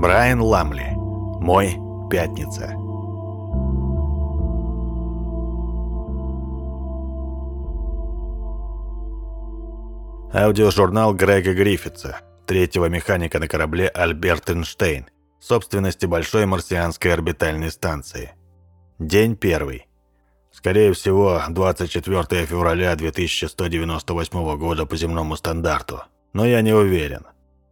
Брайан Ламли. Мой пятница. Аудиожурнал Грега Гриффитса, третьего механика на корабле Альберт Эйнштейн, собственности Большой марсианской орбитальной станции. День первый. Скорее всего, 24 февраля 2198 года по земному стандарту. Но я не уверен.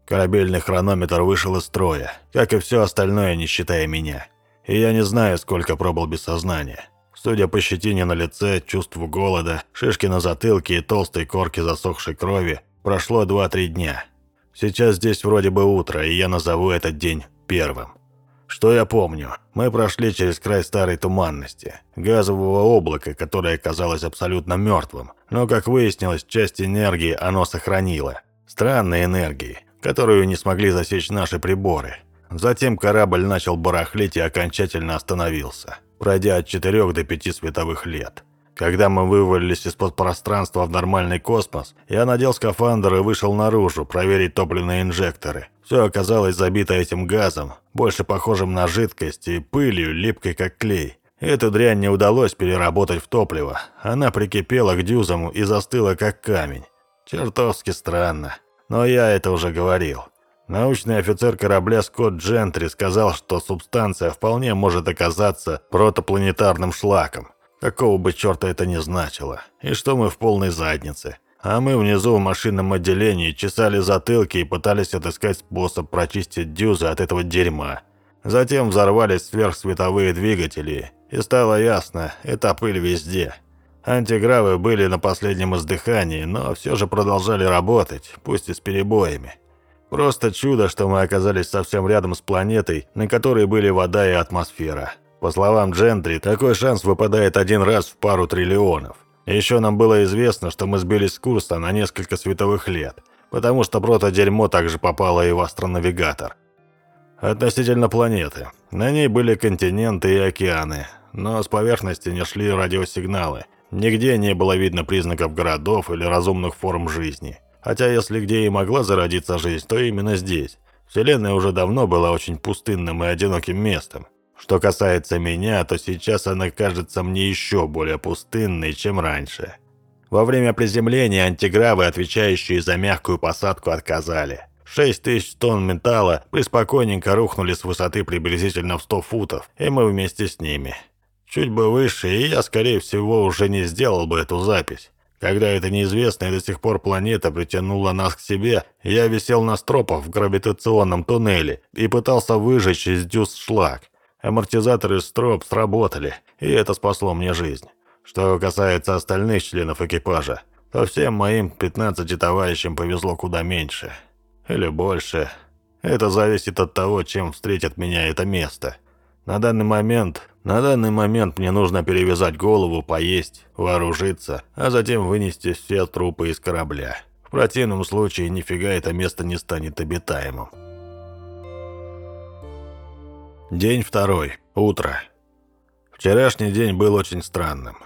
Корабельный хронометр вышел из строя, как и все остальное, не считая меня. И я не знаю, сколько пробыл без сознания. Судя по щетине на лице, чувству голода, шишке на затылке и толстой корке засохшей крови, прошло 2-3 дня. Сейчас здесь вроде бы утро, и я назову этот день первым. Что я помню? Мы прошли через край старой туманности, газового облака, которое казалось абсолютно мертвым, но, как выяснилось, часть энергии оно сохранило. Странной энергии, которую не смогли засечь наши приборы. Затем корабль начал барахлить и окончательно остановился пройдя от 4 до 5 световых лет. Когда мы вывалились из-под пространства в нормальный космос, я надел скафандр и вышел наружу проверить топливные инжекторы. Все оказалось забито этим газом, больше похожим на жидкость и пылью, липкой как клей. Эту дрянь не удалось переработать в топливо. Она прикипела к дюзам и застыла как камень. Чертовски странно. Но я это уже говорил. Научный офицер корабля Скотт Джентри сказал, что субстанция вполне может оказаться протопланетарным шлаком, какого бы черта это ни значило, и что мы в полной заднице. А мы внизу в машинном отделении чесали затылки и пытались отыскать способ прочистить дюзы от этого дерьма. Затем взорвались сверхсветовые двигатели, и стало ясно, это пыль везде. Антигравы были на последнем издыхании, но все же продолжали работать, пусть и с перебоями. Просто чудо, что мы оказались совсем рядом с планетой, на которой были вода и атмосфера. По словам Джентри, такой шанс выпадает один раз в пару триллионов. Еще нам было известно, что мы сбились с курса на несколько световых лет, потому что прото-дерьмо также попало и в астронавигатор. Относительно планеты. На ней были континенты и океаны, но с поверхности не шли радиосигналы. Нигде не было видно признаков городов или разумных форм жизни. Хотя если где и могла зародиться жизнь, то именно здесь. Вселенная уже давно была очень пустынным и одиноким местом. Что касается меня, то сейчас она кажется мне еще более пустынной, чем раньше. Во время приземления антигравы, отвечающие за мягкую посадку, отказали. 6 тысяч тонн металла преспокойненько рухнули с высоты приблизительно в 100 футов, и мы вместе с ними. Чуть бы выше, и я, скорее всего, уже не сделал бы эту запись. Когда эта неизвестная до сих пор планета притянула нас к себе, я висел на стропах в гравитационном туннеле и пытался выжечь из дюз шлак. Амортизаторы строп сработали, и это спасло мне жизнь. Что касается остальных членов экипажа, то всем моим 15 товарищам повезло куда меньше. Или больше. Это зависит от того, чем встретит меня это место. На данный момент на данный момент мне нужно перевязать голову, поесть, вооружиться, а затем вынести все трупы из корабля. В противном случае нифига это место не станет обитаемым. День второй. Утро. Вчерашний день был очень странным.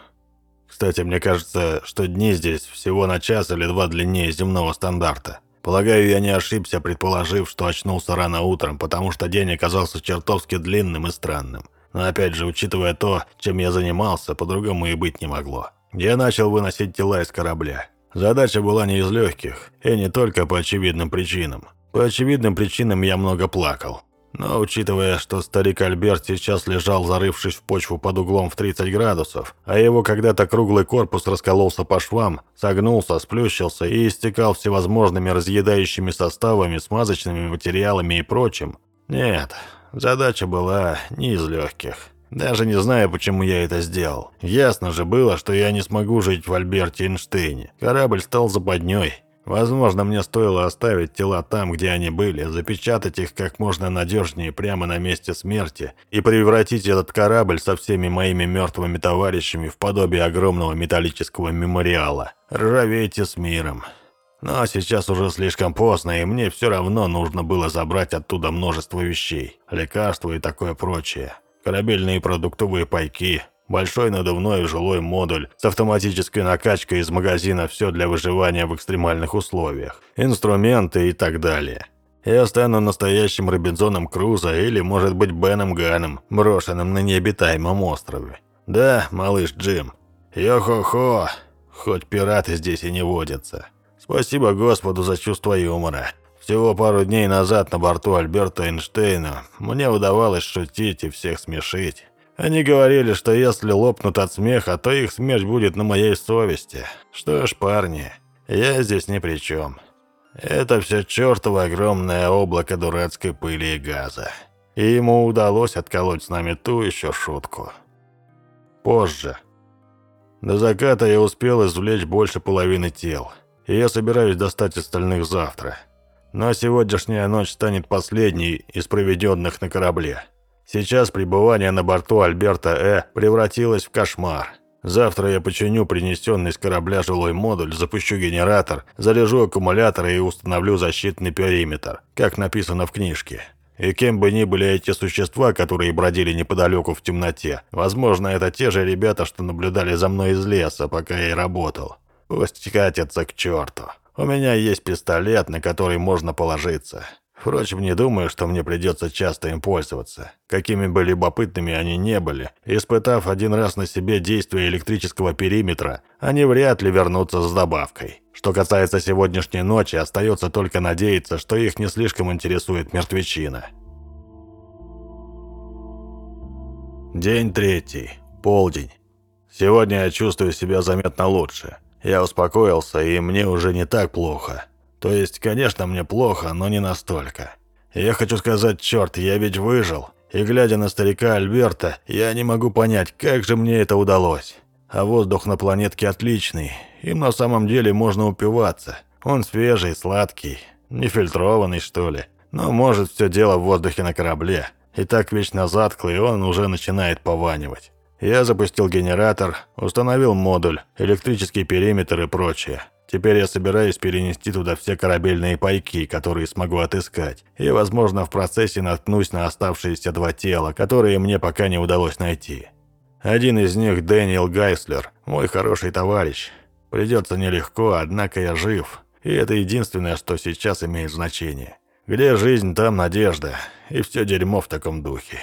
Кстати, мне кажется, что дни здесь всего на час или два длиннее земного стандарта. Полагаю, я не ошибся, предположив, что очнулся рано утром, потому что день оказался чертовски длинным и странным. Но опять же, учитывая то, чем я занимался, по-другому и быть не могло. Я начал выносить тела из корабля. Задача была не из легких, и не только по очевидным причинам. По очевидным причинам я много плакал. Но учитывая, что старик Альберт сейчас лежал, зарывшись в почву под углом в 30 градусов, а его когда-то круглый корпус раскололся по швам, согнулся, сплющился и истекал всевозможными разъедающими составами, смазочными материалами и прочим, нет, Задача была не из легких. Даже не знаю, почему я это сделал. Ясно же было, что я не смогу жить в Альберте Эйнштейне. Корабль стал западней. Возможно, мне стоило оставить тела там, где они были, запечатать их как можно надежнее прямо на месте смерти и превратить этот корабль со всеми моими мертвыми товарищами в подобие огромного металлического мемориала. Ржавейте с миром. Но сейчас уже слишком поздно, и мне все равно нужно было забрать оттуда множество вещей, лекарства и такое прочее. Корабельные продуктовые пайки, большой надувной жилой модуль с автоматической накачкой из магазина «Все для выживания в экстремальных условиях», инструменты и так далее. Я стану настоящим Робинзоном Крузо или, может быть, Беном Ганом, брошенным на необитаемом острове. Да, малыш Джим. Йо-хо-хо, хоть пираты здесь и не водятся. Спасибо Господу за чувство юмора. Всего пару дней назад на борту Альберта Эйнштейна мне удавалось шутить и всех смешить. Они говорили, что если лопнут от смеха, то их смерть будет на моей совести. Что ж, парни, я здесь ни при чем. Это все чертово огромное облако дурацкой пыли и газа. И ему удалось отколоть с нами ту еще шутку. Позже. До заката я успел извлечь больше половины тел, и я собираюсь достать остальных завтра. Но сегодняшняя ночь станет последней из проведенных на корабле. Сейчас пребывание на борту Альберта Э превратилось в кошмар. Завтра я починю принесенный с корабля жилой модуль, запущу генератор, заряжу аккумуляторы и установлю защитный периметр, как написано в книжке. И кем бы ни были эти существа, которые бродили неподалеку в темноте, возможно, это те же ребята, что наблюдали за мной из леса, пока я и работал. Пусть катятся к черту. У меня есть пистолет, на который можно положиться. Впрочем, не думаю, что мне придется часто им пользоваться. Какими бы любопытными они не были, испытав один раз на себе действие электрического периметра, они вряд ли вернутся с добавкой. Что касается сегодняшней ночи, остается только надеяться, что их не слишком интересует мертвечина. День третий. Полдень. Сегодня я чувствую себя заметно лучше. Я успокоился, и мне уже не так плохо. То есть, конечно, мне плохо, но не настолько. Я хочу сказать, черт, я ведь выжил. И глядя на старика Альберта, я не могу понять, как же мне это удалось. А воздух на планетке отличный. Им на самом деле можно упиваться. Он свежий, сладкий, нефильтрованный, что ли. Но может все дело в воздухе на корабле. И так вечно затклый, он уже начинает пованивать. Я запустил генератор, установил модуль, электрический периметр и прочее. Теперь я собираюсь перенести туда все корабельные пайки, которые смогу отыскать. И, возможно, в процессе наткнусь на оставшиеся два тела, которые мне пока не удалось найти. Один из них Дэниел Гайслер, мой хороший товарищ. Придется нелегко, однако я жив. И это единственное, что сейчас имеет значение. Где жизнь, там надежда. И все дерьмо в таком духе.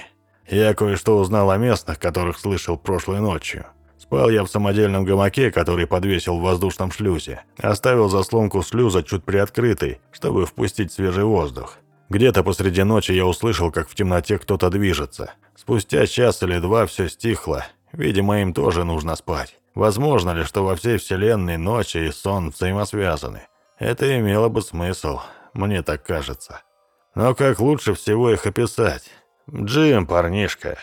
Я кое-что узнал о местных, которых слышал прошлой ночью. Спал я в самодельном гамаке, который подвесил в воздушном шлюзе. Оставил заслонку шлюза чуть приоткрытой, чтобы впустить свежий воздух. Где-то посреди ночи я услышал, как в темноте кто-то движется. Спустя час или два все стихло. Видимо, им тоже нужно спать. Возможно ли, что во всей вселенной ночи и сон взаимосвязаны? Это имело бы смысл, мне так кажется. Но как лучше всего их описать? Джим, парнишка,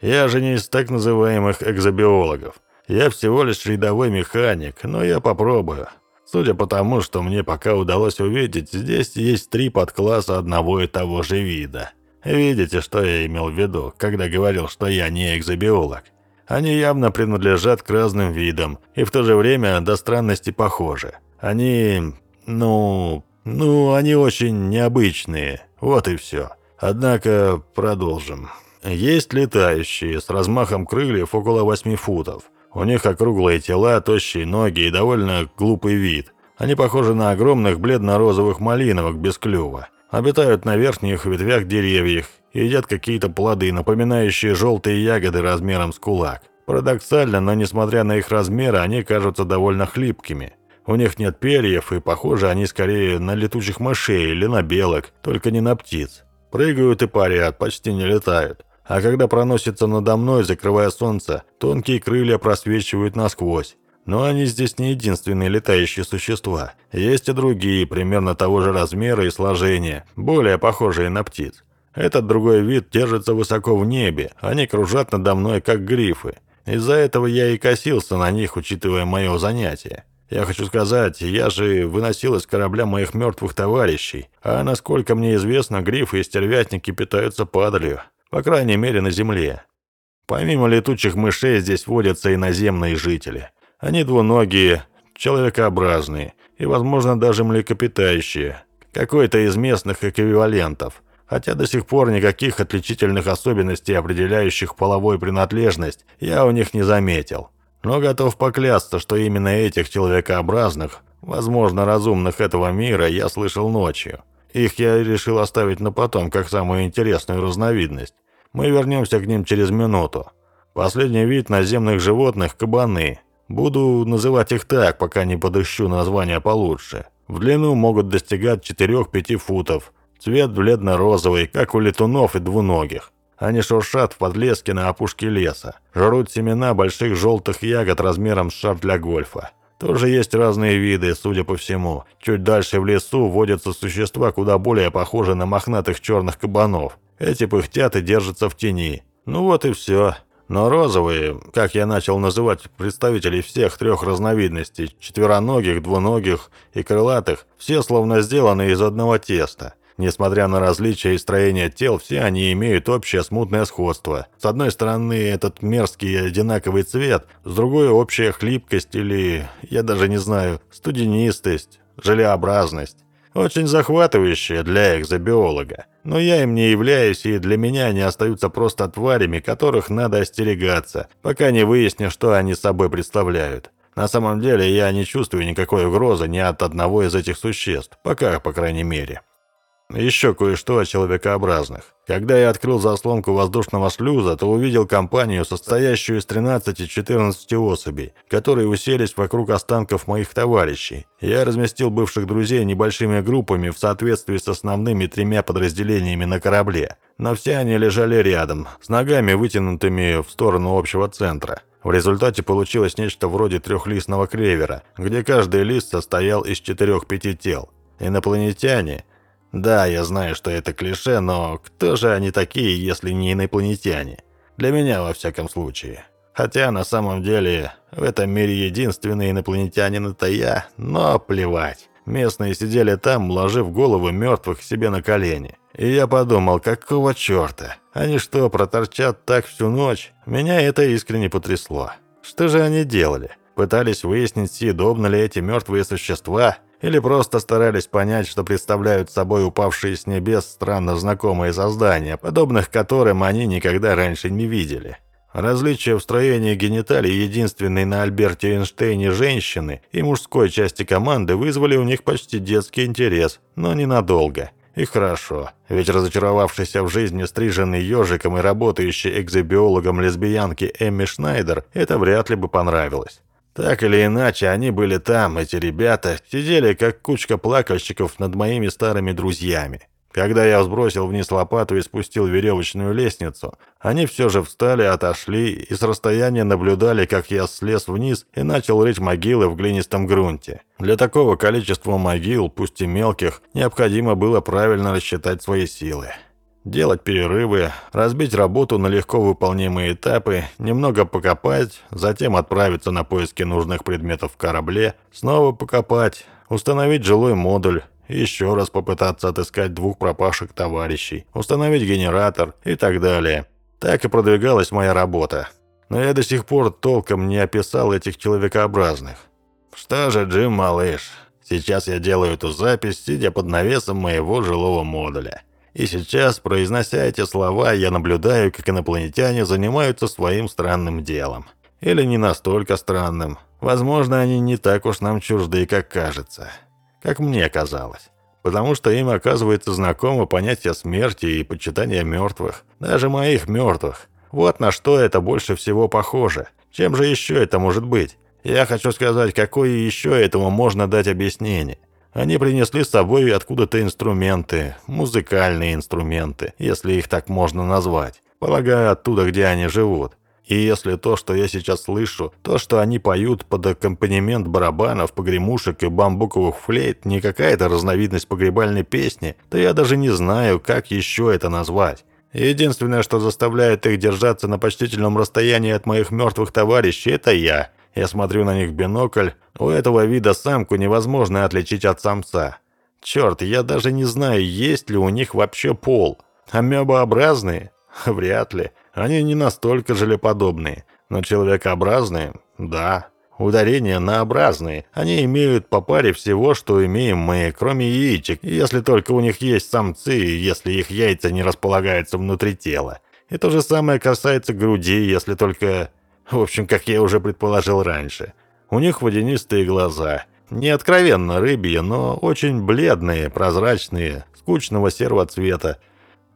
я же не из так называемых экзобиологов. Я всего лишь рядовой механик, но я попробую. Судя по тому, что мне пока удалось увидеть, здесь есть три подкласса одного и того же вида. Видите, что я имел в виду, когда говорил, что я не экзобиолог? Они явно принадлежат к разным видам, и в то же время до странности похожи. Они... ну... ну, они очень необычные, вот и все. Однако продолжим. Есть летающие, с размахом крыльев около 8 футов. У них округлые тела, тощие ноги и довольно глупый вид. Они похожи на огромных бледно-розовых малиновок без клюва. Обитают на верхних ветвях деревьев и едят какие-то плоды, напоминающие желтые ягоды размером с кулак. Парадоксально, но несмотря на их размеры, они кажутся довольно хлипкими. У них нет перьев, и похожи они скорее на летучих мышей или на белок, только не на птиц. Прыгают и парят, почти не летают. А когда проносится надо мной, закрывая солнце, тонкие крылья просвечивают насквозь. Но они здесь не единственные летающие существа. Есть и другие, примерно того же размера и сложения, более похожие на птиц. Этот другой вид держится высоко в небе, они кружат надо мной, как грифы. Из-за этого я и косился на них, учитывая мое занятие. Я хочу сказать, я же выносил из корабля моих мертвых товарищей, а насколько мне известно, грифы и стервятники питаются падалью. По крайней мере, на Земле. Помимо летучих мышей здесь водятся и наземные жители. Они двуногие, человекообразные и, возможно, даже млекопитающие. Какой-то из местных эквивалентов. Хотя до сих пор никаких отличительных особенностей, определяющих половую принадлежность, я у них не заметил. Но готов поклясться, что именно этих человекообразных, возможно, разумных этого мира, я слышал ночью. Их я решил оставить на потом, как самую интересную разновидность. Мы вернемся к ним через минуту. Последний вид наземных животных – кабаны. Буду называть их так, пока не подыщу название получше. В длину могут достигать 4-5 футов. Цвет бледно-розовый, как у летунов и двуногих. Они шуршат в подлеске на опушке леса. Жрут семена больших желтых ягод размером с шар для гольфа. Тоже есть разные виды, судя по всему. Чуть дальше в лесу водятся существа, куда более похожие на мохнатых черных кабанов. Эти пыхтят и держатся в тени. Ну вот и все. Но розовые, как я начал называть представителей всех трех разновидностей, четвероногих, двуногих и крылатых, все словно сделаны из одного теста. Несмотря на различия и строение тел, все они имеют общее смутное сходство. С одной стороны, этот мерзкий одинаковый цвет, с другой – общая хлипкость или, я даже не знаю, студенистость, желеобразность. Очень захватывающее для экзобиолога. Но я им не являюсь, и для меня они остаются просто тварями, которых надо остерегаться, пока не выясню, что они собой представляют. На самом деле я не чувствую никакой угрозы ни от одного из этих существ, пока, по крайней мере. Еще кое-что о человекообразных. Когда я открыл заслонку воздушного шлюза, то увидел компанию, состоящую из 13-14 особей, которые уселись вокруг останков моих товарищей. Я разместил бывших друзей небольшими группами в соответствии с основными тремя подразделениями на корабле. Но все они лежали рядом, с ногами вытянутыми в сторону общего центра. В результате получилось нечто вроде трехлистного клевера, где каждый лист состоял из четырех-пяти тел. Инопланетяне да, я знаю, что это клише, но кто же они такие, если не инопланетяне? Для меня, во всяком случае. Хотя, на самом деле, в этом мире единственный инопланетянин это я, но плевать. Местные сидели там, ложив головы мертвых себе на колени. И я подумал, какого черта? Они что, проторчат так всю ночь? Меня это искренне потрясло. Что же они делали? Пытались выяснить, съедобны ли эти мертвые существа? Или просто старались понять, что представляют собой упавшие с небес странно знакомые создания, подобных которым они никогда раньше не видели. Различия в строении гениталий единственной на Альберте Эйнштейне женщины и мужской части команды вызвали у них почти детский интерес, но ненадолго. И хорошо, ведь разочаровавшийся в жизни стриженный ежиком и работающий экзобиологом лесбиянки Эмми Шнайдер это вряд ли бы понравилось. Так или иначе, они были там, эти ребята, сидели как кучка плакальщиков над моими старыми друзьями. Когда я сбросил вниз лопату и спустил веревочную лестницу, они все же встали, отошли и с расстояния наблюдали, как я слез вниз и начал рыть могилы в глинистом грунте. Для такого количества могил, пусть и мелких, необходимо было правильно рассчитать свои силы делать перерывы, разбить работу на легко выполнимые этапы, немного покопать, затем отправиться на поиски нужных предметов в корабле, снова покопать, установить жилой модуль, еще раз попытаться отыскать двух пропавших товарищей, установить генератор и так далее. Так и продвигалась моя работа. Но я до сих пор толком не описал этих человекообразных. Что же, Джим, малыш, сейчас я делаю эту запись, сидя под навесом моего жилого модуля. И сейчас, произнося эти слова, я наблюдаю, как инопланетяне занимаются своим странным делом. Или не настолько странным. Возможно, они не так уж нам чужды, как кажется. Как мне казалось. Потому что им оказывается знакомо понятие смерти и почитания мертвых. Даже моих мертвых. Вот на что это больше всего похоже. Чем же еще это может быть? Я хочу сказать, какое еще этому можно дать объяснение. Они принесли с собой откуда-то инструменты, музыкальные инструменты, если их так можно назвать. Полагаю, оттуда, где они живут. И если то, что я сейчас слышу, то, что они поют под аккомпанемент барабанов, погремушек и бамбуковых флейт, не какая-то разновидность погребальной песни, то я даже не знаю, как еще это назвать. Единственное, что заставляет их держаться на почтительном расстоянии от моих мертвых товарищей, это я. Я смотрю на них в бинокль. У этого вида самку невозможно отличить от самца. Черт, я даже не знаю, есть ли у них вообще пол. Амебообразные? Вряд ли. Они не настолько желеподобные. Но человекообразные? Да. Ударения на образные. Они имеют по паре всего, что имеем мы, кроме яичек, если только у них есть самцы, если их яйца не располагаются внутри тела. И то же самое касается груди, если только в общем, как я уже предположил раньше. У них водянистые глаза. Не откровенно рыбьи, но очень бледные, прозрачные, скучного серого цвета.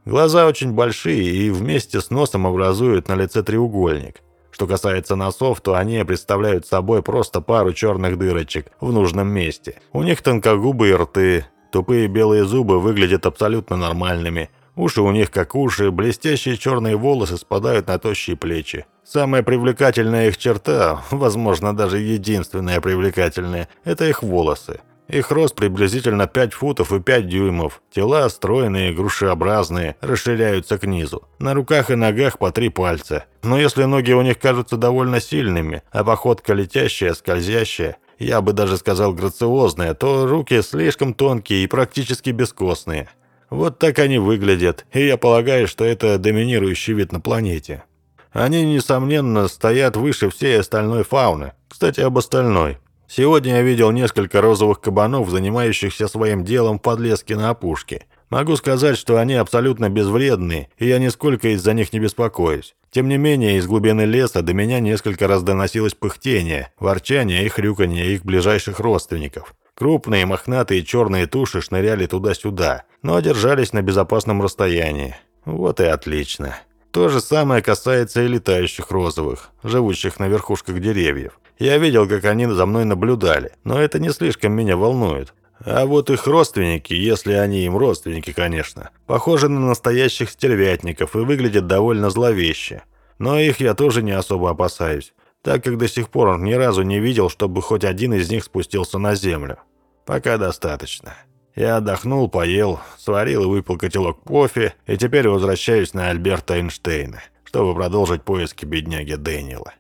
Глаза очень большие и вместе с носом образуют на лице треугольник. Что касается носов, то они представляют собой просто пару черных дырочек в нужном месте. У них тонкогубые рты, тупые белые зубы выглядят абсолютно нормальными. Уши у них как уши, блестящие черные волосы спадают на тощие плечи. Самая привлекательная их черта, возможно, даже единственная привлекательная, это их волосы. Их рост приблизительно 5 футов и 5 дюймов. Тела стройные, грушеобразные, расширяются к низу. На руках и ногах по три пальца. Но если ноги у них кажутся довольно сильными, а походка летящая, скользящая, я бы даже сказал грациозная, то руки слишком тонкие и практически бескостные. Вот так они выглядят, и я полагаю, что это доминирующий вид на планете. Они, несомненно, стоят выше всей остальной фауны. Кстати, об остальной. Сегодня я видел несколько розовых кабанов, занимающихся своим делом в подлеске на опушке. Могу сказать, что они абсолютно безвредны, и я нисколько из-за них не беспокоюсь. Тем не менее, из глубины леса до меня несколько раз доносилось пыхтение, ворчание и хрюканье их ближайших родственников. Крупные мохнатые черные туши шныряли туда-сюда, но держались на безопасном расстоянии. Вот и отлично. То же самое касается и летающих розовых, живущих на верхушках деревьев. Я видел, как они за мной наблюдали, но это не слишком меня волнует. А вот их родственники, если они им родственники, конечно, похожи на настоящих стервятников и выглядят довольно зловеще. Но их я тоже не особо опасаюсь, так как до сих пор ни разу не видел, чтобы хоть один из них спустился на землю. Пока достаточно. Я отдохнул, поел, сварил и выпил котелок кофе, и теперь возвращаюсь на Альберта Эйнштейна, чтобы продолжить поиски бедняги Дэниела.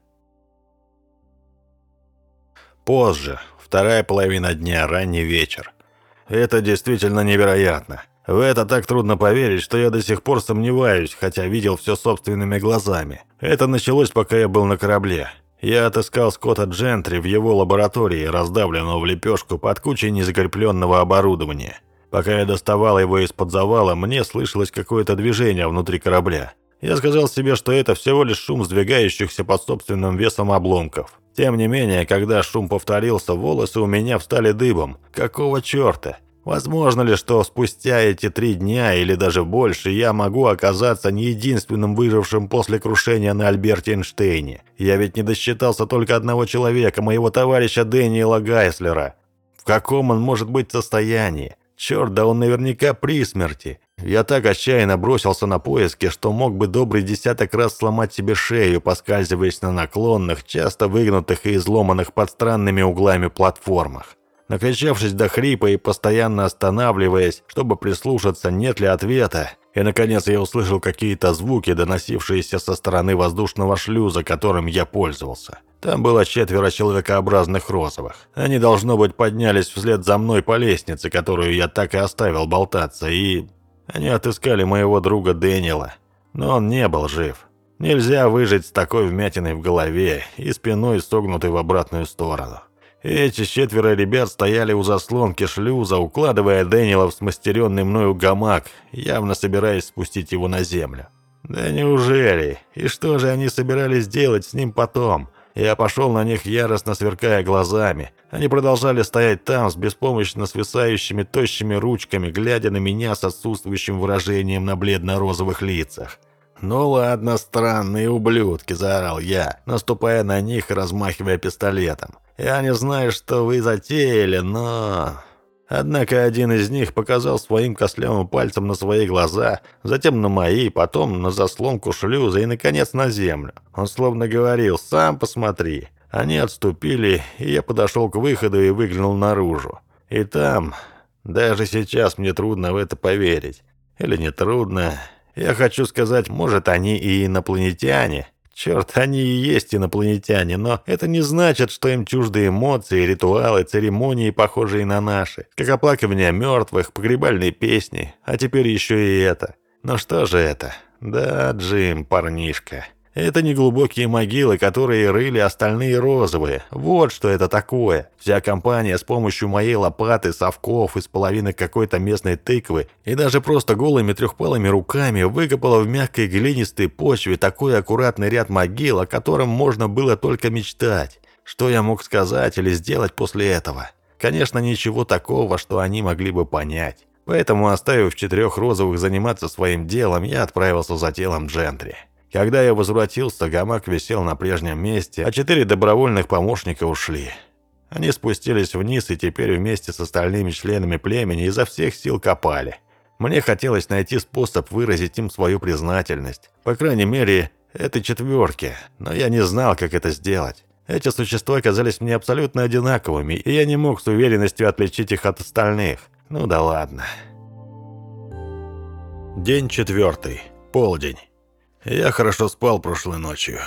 Позже, вторая половина дня, ранний вечер. Это действительно невероятно. В это так трудно поверить, что я до сих пор сомневаюсь, хотя видел все собственными глазами. Это началось, пока я был на корабле. Я отыскал Скотта Джентри в его лаборатории, раздавленного в лепешку под кучей незакрепленного оборудования. Пока я доставал его из-под завала, мне слышалось какое-то движение внутри корабля. Я сказал себе, что это всего лишь шум сдвигающихся под собственным весом обломков. Тем не менее, когда шум повторился, волосы у меня встали дыбом. Какого черта? Возможно ли, что спустя эти три дня или даже больше я могу оказаться не единственным выжившим после крушения на Альберте Эйнштейне? Я ведь не досчитался только одного человека, моего товарища Дэниела Гайслера. В каком он может быть состоянии? Черт, да он наверняка при смерти. Я так отчаянно бросился на поиски, что мог бы добрый десяток раз сломать себе шею, поскальзываясь на наклонных, часто выгнутых и изломанных под странными углами платформах. Накричавшись до хрипа и постоянно останавливаясь, чтобы прислушаться, нет ли ответа, и, наконец, я услышал какие-то звуки, доносившиеся со стороны воздушного шлюза, которым я пользовался. Там было четверо человекообразных розовых. Они, должно быть, поднялись вслед за мной по лестнице, которую я так и оставил болтаться, и... Они отыскали моего друга Дэниела. Но он не был жив. Нельзя выжить с такой вмятиной в голове и спиной согнутой в обратную сторону. Эти четверо ребят стояли у заслонки шлюза, укладывая Дэниела в смастеренный мною гамак, явно собираясь спустить его на землю. Да неужели? И что же они собирались делать с ним потом? Я пошел на них, яростно сверкая глазами. Они продолжали стоять там, с беспомощно свисающими тощими ручками, глядя на меня с отсутствующим выражением на бледно-розовых лицах. «Ну ладно, странные ублюдки», – заорал я, наступая на них и размахивая пистолетом. Я не знаю, что вы затеяли, но...» Однако один из них показал своим костлявым пальцем на свои глаза, затем на мои, потом на заслонку шлюза и, наконец, на землю. Он словно говорил «сам посмотри». Они отступили, и я подошел к выходу и выглянул наружу. И там... Даже сейчас мне трудно в это поверить. Или не трудно. Я хочу сказать, может, они и инопланетяне, Черт, они и есть инопланетяне, но это не значит, что им чужды эмоции, ритуалы, церемонии, похожие на наши, как оплакивание мертвых, погребальные песни, а теперь еще и это. Но что же это? Да, Джим, парнишка, это не глубокие могилы, которые рыли остальные розовые. Вот что это такое. Вся компания с помощью моей лопаты, совков из половины какой-то местной тыквы и даже просто голыми трехпалыми руками выкопала в мягкой глинистой почве такой аккуратный ряд могил, о котором можно было только мечтать. Что я мог сказать или сделать после этого? конечно, ничего такого, что они могли бы понять. Поэтому, оставив четырех розовых заниматься своим делом, я отправился за телом Джентри. Когда я возвратился, гамак висел на прежнем месте, а четыре добровольных помощника ушли. Они спустились вниз и теперь вместе с остальными членами племени изо всех сил копали. Мне хотелось найти способ выразить им свою признательность. По крайней мере, этой четверке. Но я не знал, как это сделать. Эти существа казались мне абсолютно одинаковыми, и я не мог с уверенностью отличить их от остальных. Ну да ладно. День четвертый. Полдень. Я хорошо спал прошлой ночью.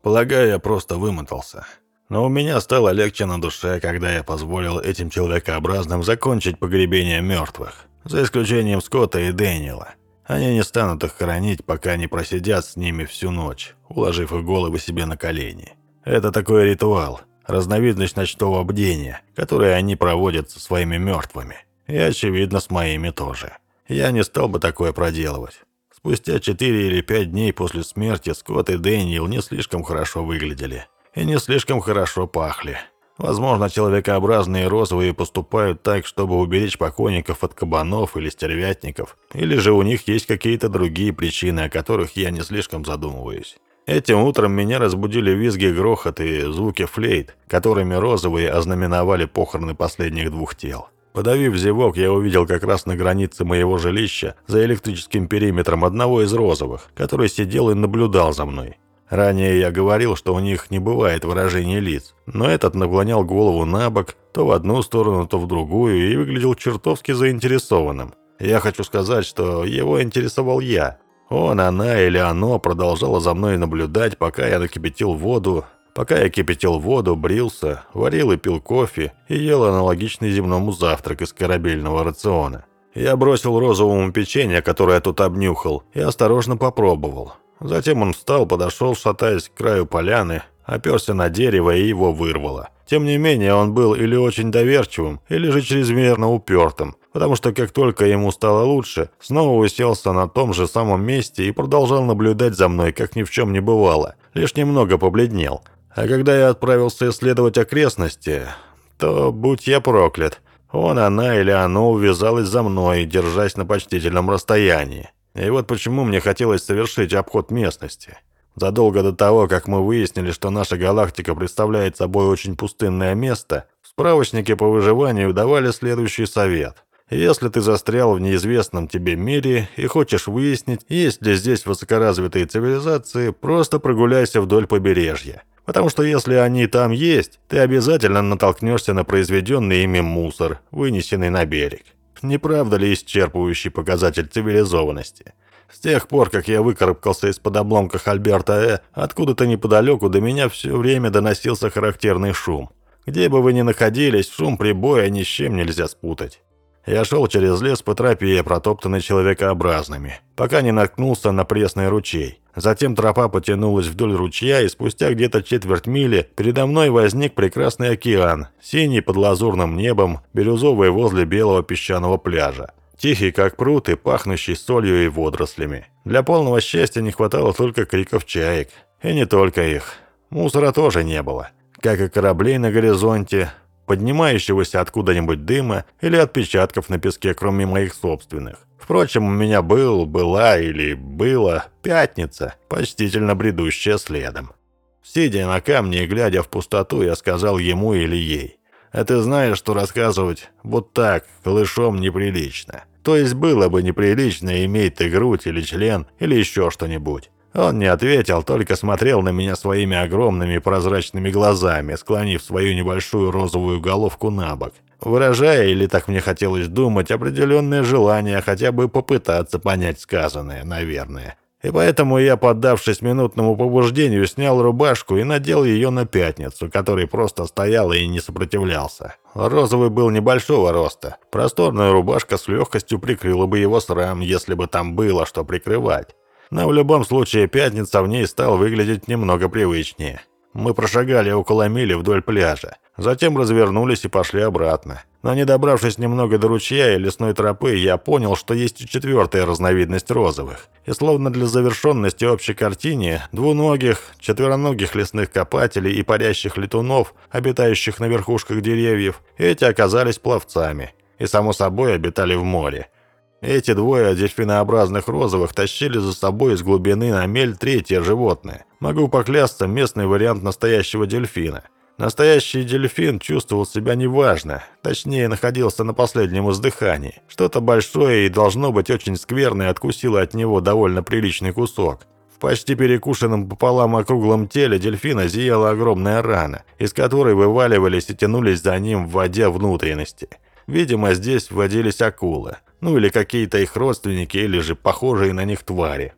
Полагаю, я просто вымотался. Но у меня стало легче на душе, когда я позволил этим человекообразным закончить погребение мертвых. За исключением Скотта и Дэниела. Они не станут их хоронить, пока не просидят с ними всю ночь, уложив их головы себе на колени. Это такой ритуал, разновидность ночного бдения, который они проводят со своими мертвыми. И, очевидно, с моими тоже. Я не стал бы такое проделывать. Спустя четыре или пять дней после смерти Скотт и Дэниел не слишком хорошо выглядели. И не слишком хорошо пахли. Возможно, человекообразные розовые поступают так, чтобы уберечь покойников от кабанов или стервятников. Или же у них есть какие-то другие причины, о которых я не слишком задумываюсь. Этим утром меня разбудили визги, грохот и звуки флейт, которыми розовые ознаменовали похороны последних двух тел. Подавив зевок, я увидел как раз на границе моего жилища, за электрическим периметром одного из розовых, который сидел и наблюдал за мной. Ранее я говорил, что у них не бывает выражения лиц, но этот наклонял голову на бок, то в одну сторону, то в другую, и выглядел чертовски заинтересованным. Я хочу сказать, что его интересовал я. Он, она или оно продолжало за мной наблюдать, пока я накипятил воду, Пока я кипятил воду, брился, варил и пил кофе и ел аналогичный земному завтрак из корабельного рациона. Я бросил розовому печенье, которое тут обнюхал, и осторожно попробовал. Затем он встал, подошел, шатаясь к краю поляны, оперся на дерево и его вырвало. Тем не менее, он был или очень доверчивым, или же чрезмерно упертым, потому что как только ему стало лучше, снова уселся на том же самом месте и продолжал наблюдать за мной, как ни в чем не бывало, лишь немного побледнел – а когда я отправился исследовать окрестности, то, будь я проклят, он, она или оно увязалось за мной, держась на почтительном расстоянии. И вот почему мне хотелось совершить обход местности. Задолго до того, как мы выяснили, что наша галактика представляет собой очень пустынное место, в справочнике по выживанию давали следующий совет. Если ты застрял в неизвестном тебе мире и хочешь выяснить, есть ли здесь высокоразвитые цивилизации, просто прогуляйся вдоль побережья. Потому что если они там есть, ты обязательно натолкнешься на произведенный ими мусор, вынесенный на берег. Не правда ли исчерпывающий показатель цивилизованности? С тех пор, как я выкарабкался из-под обломков Альберта Э, откуда-то неподалеку до меня все время доносился характерный шум. Где бы вы ни находились, шум прибоя ни с чем нельзя спутать. Я шел через лес по тропе, протоптанной человекообразными, пока не наткнулся на пресный ручей. Затем тропа потянулась вдоль ручья, и спустя где-то четверть мили передо мной возник прекрасный океан, синий под лазурным небом, бирюзовый возле белого песчаного пляжа. Тихий, как пруд, и пахнущий солью и водорослями. Для полного счастья не хватало только криков чаек. И не только их. Мусора тоже не было. Как и кораблей на горизонте, поднимающегося откуда-нибудь дыма или отпечатков на песке, кроме моих собственных. Впрочем, у меня был, была или было пятница, почтительно бредущая следом. Сидя на камне и глядя в пустоту, я сказал ему или ей. «А ты знаешь, что рассказывать вот так, голышом, неприлично. То есть было бы неприлично иметь ты грудь или член, или еще что-нибудь. Он не ответил, только смотрел на меня своими огромными прозрачными глазами, склонив свою небольшую розовую головку на бок, выражая, или так мне хотелось думать, определенное желание хотя бы попытаться понять сказанное, наверное. И поэтому я, поддавшись минутному побуждению, снял рубашку и надел ее на пятницу, который просто стоял и не сопротивлялся. Розовый был небольшого роста. Просторная рубашка с легкостью прикрыла бы его срам, если бы там было что прикрывать. Но в любом случае пятница в ней стал выглядеть немного привычнее. Мы прошагали около мили вдоль пляжа. Затем развернулись и пошли обратно. Но не добравшись немного до ручья и лесной тропы, я понял, что есть и четвертая разновидность розовых. И словно для завершенности общей картине, двуногих, четвероногих лесных копателей и парящих летунов, обитающих на верхушках деревьев, эти оказались пловцами. И, само собой, обитали в море. Эти двое дельфинообразных розовых тащили за собой из глубины на мель третье животное. Могу поклясться, местный вариант настоящего дельфина – Настоящий дельфин чувствовал себя неважно, точнее находился на последнем издыхании. Что-то большое и должно быть очень скверное откусило от него довольно приличный кусок. В почти перекушенном пополам округлом теле дельфина зияла огромная рана, из которой вываливались и тянулись за ним в воде внутренности. Видимо, здесь водились акулы. Ну или какие-то их родственники, или же похожие на них твари.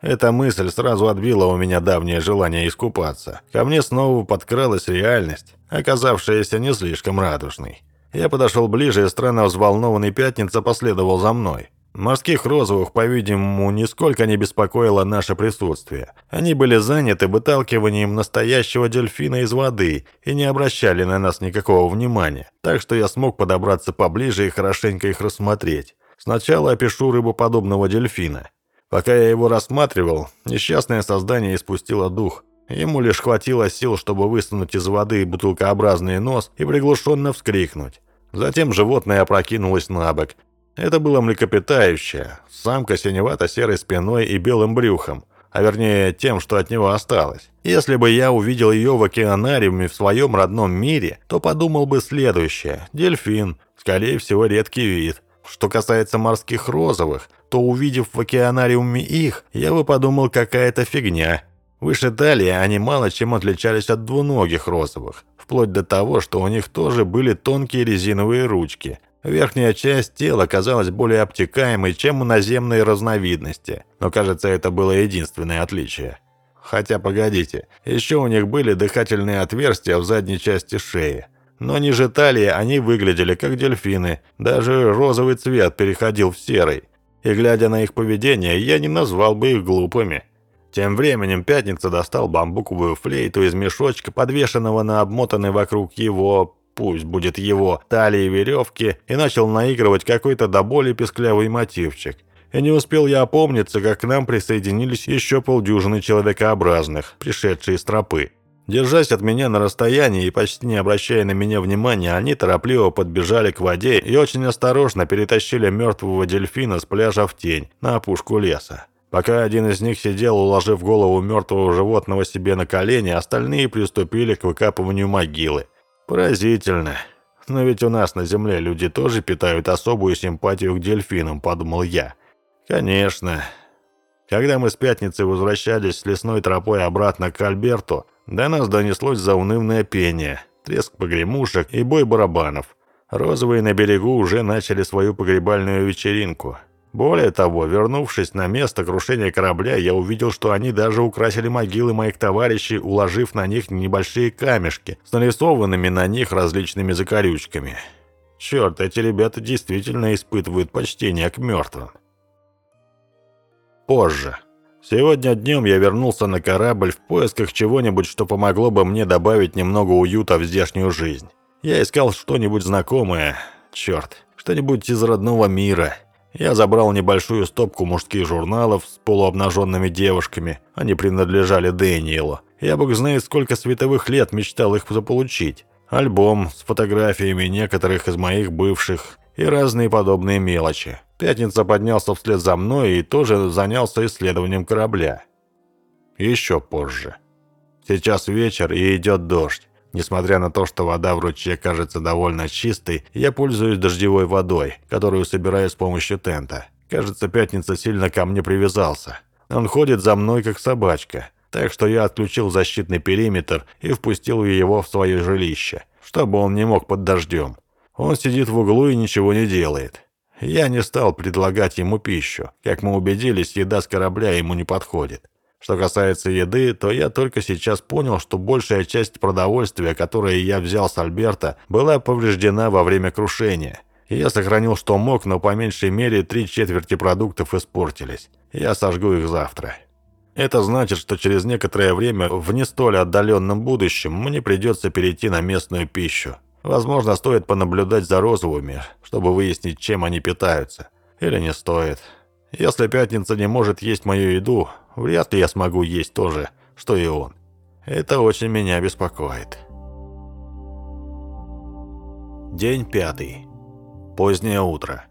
Эта мысль сразу отбила у меня давнее желание искупаться. Ко мне снова подкралась реальность, оказавшаяся не слишком радужной. Я подошел ближе, и странно взволнованный пятница последовал за мной. Морских розовых, по-видимому, нисколько не беспокоило наше присутствие. Они были заняты выталкиванием настоящего дельфина из воды и не обращали на нас никакого внимания, так что я смог подобраться поближе и хорошенько их рассмотреть. Сначала опишу рыбоподобного дельфина. Пока я его рассматривал, несчастное создание испустило дух. Ему лишь хватило сил, чтобы высунуть из воды бутылкообразный нос и приглушенно вскрикнуть. Затем животное опрокинулось на бок. Это было млекопитающее, самка синевато-серой спиной и белым брюхом, а вернее тем, что от него осталось. Если бы я увидел ее в океанариуме в своем родном мире, то подумал бы следующее. Дельфин, скорее всего, редкий вид. Что касается морских розовых, то увидев в океанариуме их, я бы подумал, какая-то фигня. Выше талии они мало чем отличались от двуногих розовых, вплоть до того, что у них тоже были тонкие резиновые ручки. Верхняя часть тела казалась более обтекаемой, чем у наземной разновидности, но кажется, это было единственное отличие. Хотя, погодите, еще у них были дыхательные отверстия в задней части шеи. Но ниже талии они выглядели как дельфины, даже розовый цвет переходил в серый и, глядя на их поведение, я не назвал бы их глупыми. Тем временем Пятница достал бамбуковую флейту из мешочка, подвешенного на обмотанной вокруг его, пусть будет его, талии веревки, и начал наигрывать какой-то до боли песклявый мотивчик. И не успел я опомниться, как к нам присоединились еще полдюжины человекообразных, пришедшие с тропы. Держась от меня на расстоянии и почти не обращая на меня внимания, они торопливо подбежали к воде и очень осторожно перетащили мертвого дельфина с пляжа в тень, на опушку леса. Пока один из них сидел, уложив голову мертвого животного себе на колени, остальные приступили к выкапыванию могилы. Поразительно. Но ведь у нас на Земле люди тоже питают особую симпатию к дельфинам, подумал я. Конечно. Когда мы с пятницы возвращались с лесной тропой обратно к Альберту, до нас донеслось заунывное пение, треск погремушек и бой барабанов. Розовые на берегу уже начали свою погребальную вечеринку. Более того, вернувшись на место крушения корабля, я увидел, что они даже украсили могилы моих товарищей, уложив на них небольшие камешки с нарисованными на них различными закорючками. Черт, эти ребята действительно испытывают почтение к мертвым. Позже. Сегодня днем я вернулся на корабль в поисках чего-нибудь, что помогло бы мне добавить немного уюта в здешнюю жизнь. Я искал что-нибудь знакомое, черт, что-нибудь из родного мира. Я забрал небольшую стопку мужских журналов с полуобнаженными девушками. Они принадлежали Дэниелу. Я бог знает, сколько световых лет мечтал их заполучить. Альбом с фотографиями некоторых из моих бывших и разные подобные мелочи. Пятница поднялся вслед за мной и тоже занялся исследованием корабля. Еще позже. Сейчас вечер и идет дождь. Несмотря на то, что вода в ручье кажется довольно чистой, я пользуюсь дождевой водой, которую собираю с помощью тента. Кажется, Пятница сильно ко мне привязался. Он ходит за мной, как собачка. Так что я отключил защитный периметр и впустил его в свое жилище, чтобы он не мог под дождем. Он сидит в углу и ничего не делает. Я не стал предлагать ему пищу. Как мы убедились, еда с корабля ему не подходит. Что касается еды, то я только сейчас понял, что большая часть продовольствия, которое я взял с Альберта, была повреждена во время крушения. Я сохранил что мог, но по меньшей мере три четверти продуктов испортились. Я сожгу их завтра. Это значит, что через некоторое время в не столь отдаленном будущем мне придется перейти на местную пищу. Возможно, стоит понаблюдать за розовыми, чтобы выяснить, чем они питаются. Или не стоит. Если пятница не может есть мою еду, вряд ли я смогу есть то же, что и он. Это очень меня беспокоит. День пятый. Позднее утро.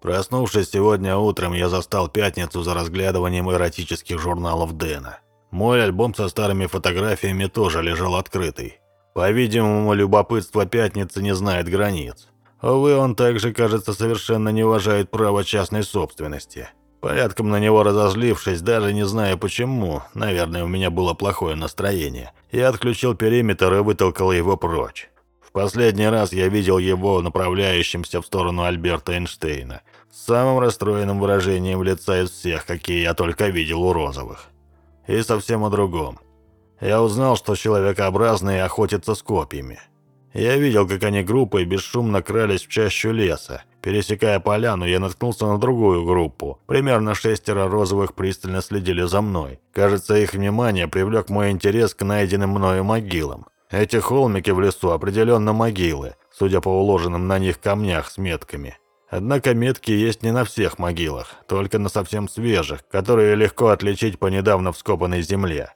Проснувшись сегодня утром, я застал пятницу за разглядыванием эротических журналов Дэна. Мой альбом со старыми фотографиями тоже лежал открытый. По-видимому, любопытство пятницы не знает границ. Увы, он также, кажется, совершенно не уважает право частной собственности. Порядком на него разозлившись, даже не зная почему, наверное, у меня было плохое настроение, я отключил периметр и вытолкал его прочь. В последний раз я видел его направляющимся в сторону Альберта Эйнштейна, с самым расстроенным выражением лица из всех, какие я только видел у розовых. И совсем о другом. Я узнал, что человекообразные охотятся с копьями. Я видел, как они группой бесшумно крались в чащу леса. Пересекая поляну, я наткнулся на другую группу. Примерно шестеро розовых пристально следили за мной. Кажется, их внимание привлек мой интерес к найденным мною могилам. Эти холмики в лесу определенно могилы, судя по уложенным на них камнях с метками. Однако метки есть не на всех могилах, только на совсем свежих, которые легко отличить по недавно вскопанной земле.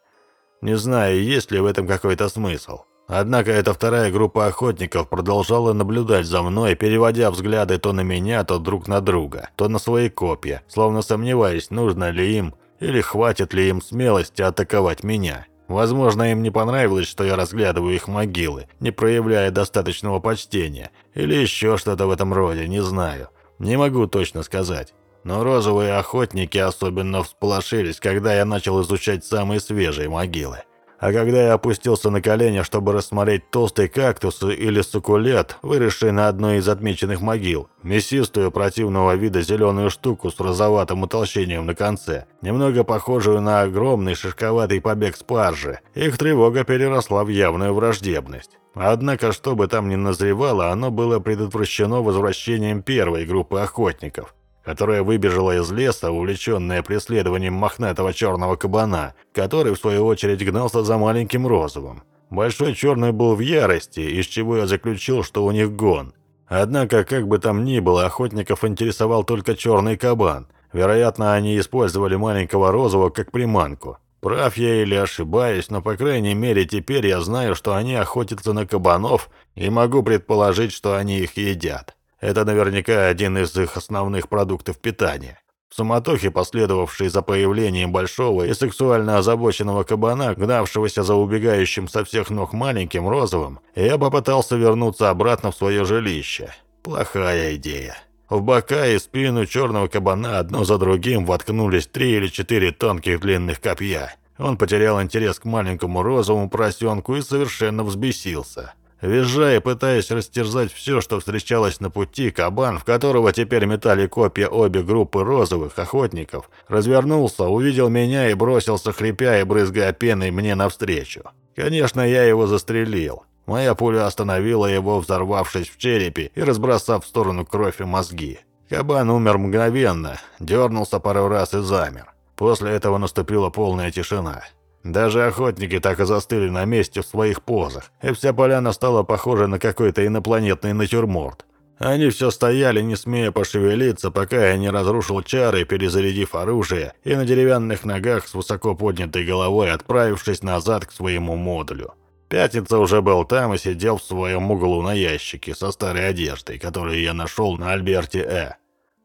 Не знаю, есть ли в этом какой-то смысл. Однако эта вторая группа охотников продолжала наблюдать за мной, переводя взгляды то на меня, то друг на друга, то на свои копья, словно сомневаясь, нужно ли им или хватит ли им смелости атаковать меня. Возможно, им не понравилось, что я разглядываю их могилы, не проявляя достаточного почтения, или еще что-то в этом роде, не знаю. Не могу точно сказать. Но розовые охотники особенно всполошились, когда я начал изучать самые свежие могилы. А когда я опустился на колени, чтобы рассмотреть толстый кактус или суккулет, выросший на одной из отмеченных могил, мясистую противного вида зеленую штуку с розоватым утолщением на конце, немного похожую на огромный шишковатый побег спаржи, их тревога переросла в явную враждебность. Однако, что бы там ни назревало, оно было предотвращено возвращением первой группы охотников, которая выбежала из леса, увлеченная преследованием мохнатого черного кабана, который, в свою очередь, гнался за маленьким розовым. Большой черный был в ярости, из чего я заключил, что у них гон. Однако, как бы там ни было, охотников интересовал только черный кабан. Вероятно, они использовали маленького розового как приманку. Прав я или ошибаюсь, но по крайней мере теперь я знаю, что они охотятся на кабанов и могу предположить, что они их едят. Это наверняка один из их основных продуктов питания. В суматохе, последовавшей за появлением большого и сексуально озабоченного кабана, гнавшегося за убегающим со всех ног маленьким розовым, я попытался вернуться обратно в свое жилище. Плохая идея. В бока и спину черного кабана одно за другим воткнулись три или четыре тонких длинных копья. Он потерял интерес к маленькому розовому поросенку и совершенно взбесился. Визжая, пытаясь растерзать все, что встречалось на пути, кабан, в которого теперь метали копья обе группы розовых охотников, развернулся, увидел меня и бросился, хрипя и брызгая пеной мне навстречу. Конечно, я его застрелил. Моя пуля остановила его, взорвавшись в черепе и разбросав в сторону кровь и мозги. Кабан умер мгновенно, дернулся пару раз и замер. После этого наступила полная тишина. Даже охотники так и застыли на месте в своих позах, и вся поляна стала похожа на какой-то инопланетный натюрморт. Они все стояли, не смея пошевелиться, пока я не разрушил чары, перезарядив оружие, и на деревянных ногах с высоко поднятой головой отправившись назад к своему модулю. Пятница уже был там и сидел в своем углу на ящике со старой одеждой, которую я нашел на Альберте Э.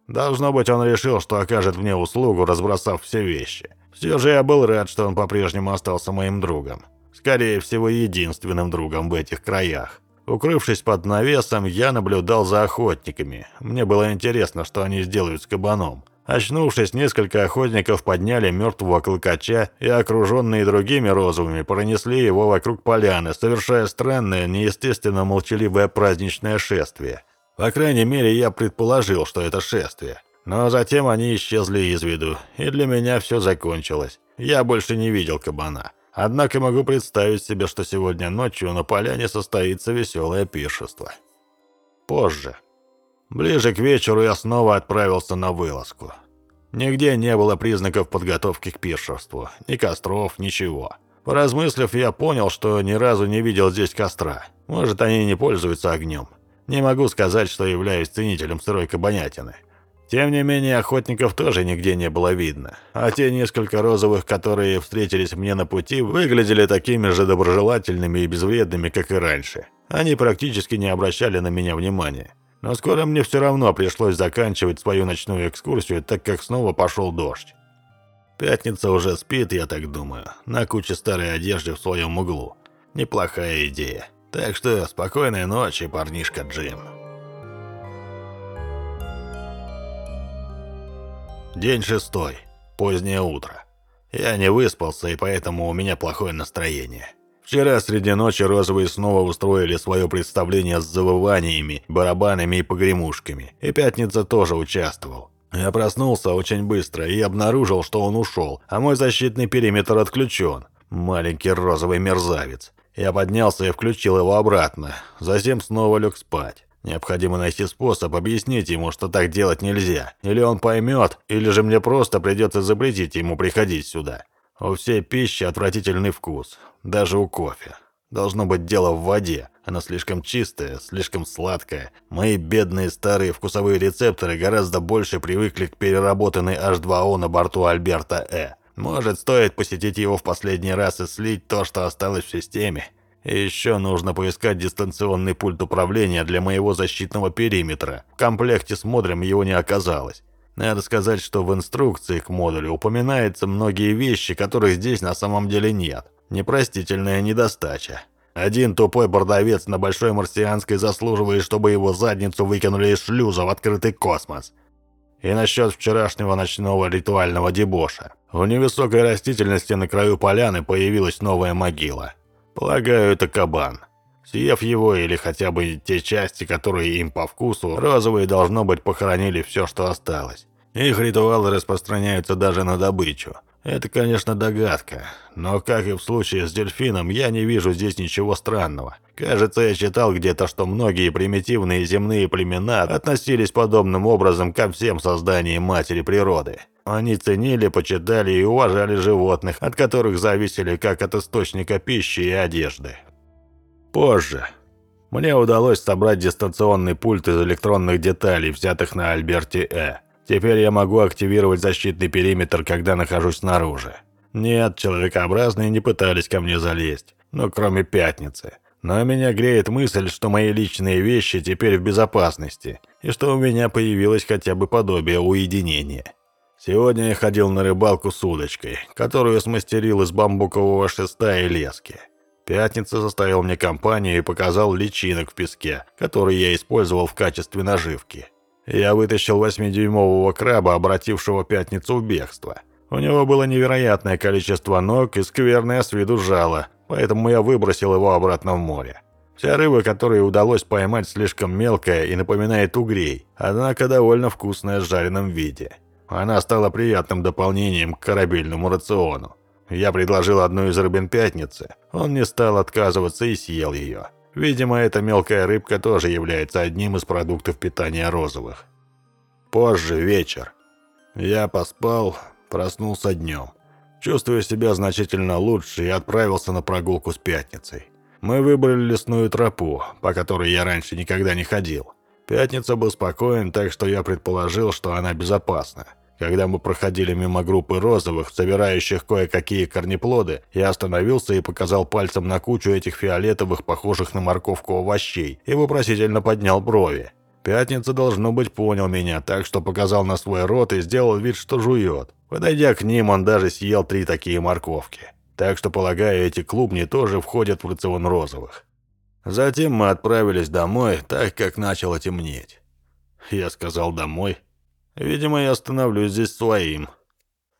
Должно быть, он решил, что окажет мне услугу, разбросав все вещи. Все же я был рад, что он по-прежнему остался моим другом. Скорее всего, единственным другом в этих краях. Укрывшись под навесом, я наблюдал за охотниками. Мне было интересно, что они сделают с кабаном. Очнувшись, несколько охотников подняли мертвого клыкача и, окруженные другими розовыми, пронесли его вокруг поляны, совершая странное, неестественно молчаливое праздничное шествие. По крайней мере, я предположил, что это шествие. Но затем они исчезли из виду, и для меня все закончилось. Я больше не видел кабана. Однако могу представить себе, что сегодня ночью на поляне состоится веселое пиршество. Позже. Ближе к вечеру я снова отправился на вылазку. Нигде не было признаков подготовки к пиршеству. Ни костров, ничего. Поразмыслив, я понял, что ни разу не видел здесь костра. Может, они не пользуются огнем. Не могу сказать, что являюсь ценителем сырой кабанятины. Тем не менее, охотников тоже нигде не было видно, а те несколько розовых, которые встретились мне на пути, выглядели такими же доброжелательными и безвредными, как и раньше. Они практически не обращали на меня внимания. Но скоро мне все равно пришлось заканчивать свою ночную экскурсию, так как снова пошел дождь. Пятница уже спит, я так думаю, на куче старой одежды в своем углу. Неплохая идея. Так что спокойной ночи, парнишка Джим. День шестой. Позднее утро. Я не выспался, и поэтому у меня плохое настроение. Вчера среди ночи розовые снова устроили свое представление с завываниями, барабанами и погремушками. И Пятница тоже участвовал. Я проснулся очень быстро и обнаружил, что он ушел, а мой защитный периметр отключен. Маленький розовый мерзавец. Я поднялся и включил его обратно. Затем снова лег спать. Необходимо найти способ объяснить ему, что так делать нельзя. Или он поймет, или же мне просто придется запретить ему приходить сюда. У всей пищи отвратительный вкус, даже у кофе. Должно быть дело в воде. Она слишком чистая, слишком сладкая. Мои бедные старые вкусовые рецепторы гораздо больше привыкли к переработанной H2O на борту Альберта Э. Может, стоит посетить его в последний раз и слить то, что осталось в системе. И еще нужно поискать дистанционный пульт управления для моего защитного периметра. В комплекте с модулем его не оказалось. Надо сказать, что в инструкции к модулю упоминаются многие вещи, которых здесь на самом деле нет. Непростительная недостача. Один тупой бордовец на Большой Марсианской заслуживает, чтобы его задницу выкинули из шлюза в открытый космос. И насчет вчерашнего ночного ритуального дебоша. В невысокой растительности на краю поляны появилась новая могила. Полагаю, это кабан. Съев его или хотя бы те части, которые им по вкусу, розовые, должно быть, похоронили все, что осталось. Их ритуалы распространяются даже на добычу. Это, конечно, догадка, но, как и в случае с дельфином, я не вижу здесь ничего странного. Кажется, я читал где-то, что многие примитивные земные племена относились подобным образом ко всем созданиям матери природы. Они ценили, почитали и уважали животных, от которых зависели как от источника пищи и одежды. Позже. Мне удалось собрать дистанционный пульт из электронных деталей, взятых на Альберте Э. Теперь я могу активировать защитный периметр, когда нахожусь снаружи. Нет, человекообразные не пытались ко мне залезть, ну, кроме пятницы. Но меня греет мысль, что мои личные вещи теперь в безопасности, и что у меня появилось хотя бы подобие уединения. Сегодня я ходил на рыбалку с удочкой, которую смастерил из бамбукового шеста и лески. Пятница составил мне компанию и показал личинок в песке, которые я использовал в качестве наживки. Я вытащил восьмидюймового краба, обратившего Пятницу в бегство. У него было невероятное количество ног и скверное с виду жало, поэтому я выбросил его обратно в море. Вся рыба, которую удалось поймать, слишком мелкая и напоминает угрей, однако довольно вкусная в жареном виде. Она стала приятным дополнением к корабельному рациону. Я предложил одну из рыбин пятницы. Он не стал отказываться и съел ее. Видимо, эта мелкая рыбка тоже является одним из продуктов питания розовых. Позже, вечер. Я поспал, проснулся днем. Чувствуя себя значительно лучше, и отправился на прогулку с пятницей. Мы выбрали лесную тропу, по которой я раньше никогда не ходил. Пятница был спокоен, так что я предположил, что она безопасна. Когда мы проходили мимо группы розовых, собирающих кое-какие корнеплоды, я остановился и показал пальцем на кучу этих фиолетовых, похожих на морковку овощей, и вопросительно поднял брови. Пятница, должно быть, понял меня, так что показал на свой рот и сделал вид, что жует. Подойдя к ним, он даже съел три такие морковки. Так что, полагаю, эти клубни тоже входят в рацион розовых. Затем мы отправились домой, так как начало темнеть. Я сказал «домой». Видимо, я становлюсь здесь своим.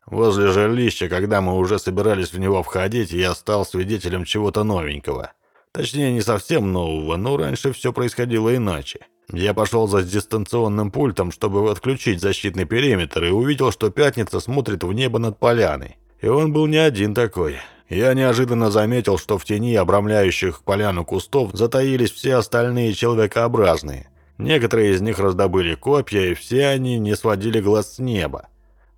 Возле жилища, когда мы уже собирались в него входить, я стал свидетелем чего-то новенького. Точнее, не совсем нового, но раньше все происходило иначе. Я пошел за дистанционным пультом, чтобы отключить защитный периметр, и увидел, что Пятница смотрит в небо над поляной. И он был не один такой. Я неожиданно заметил, что в тени обрамляющих поляну кустов затаились все остальные человекообразные. Некоторые из них раздобыли копья, и все они не сводили глаз с неба.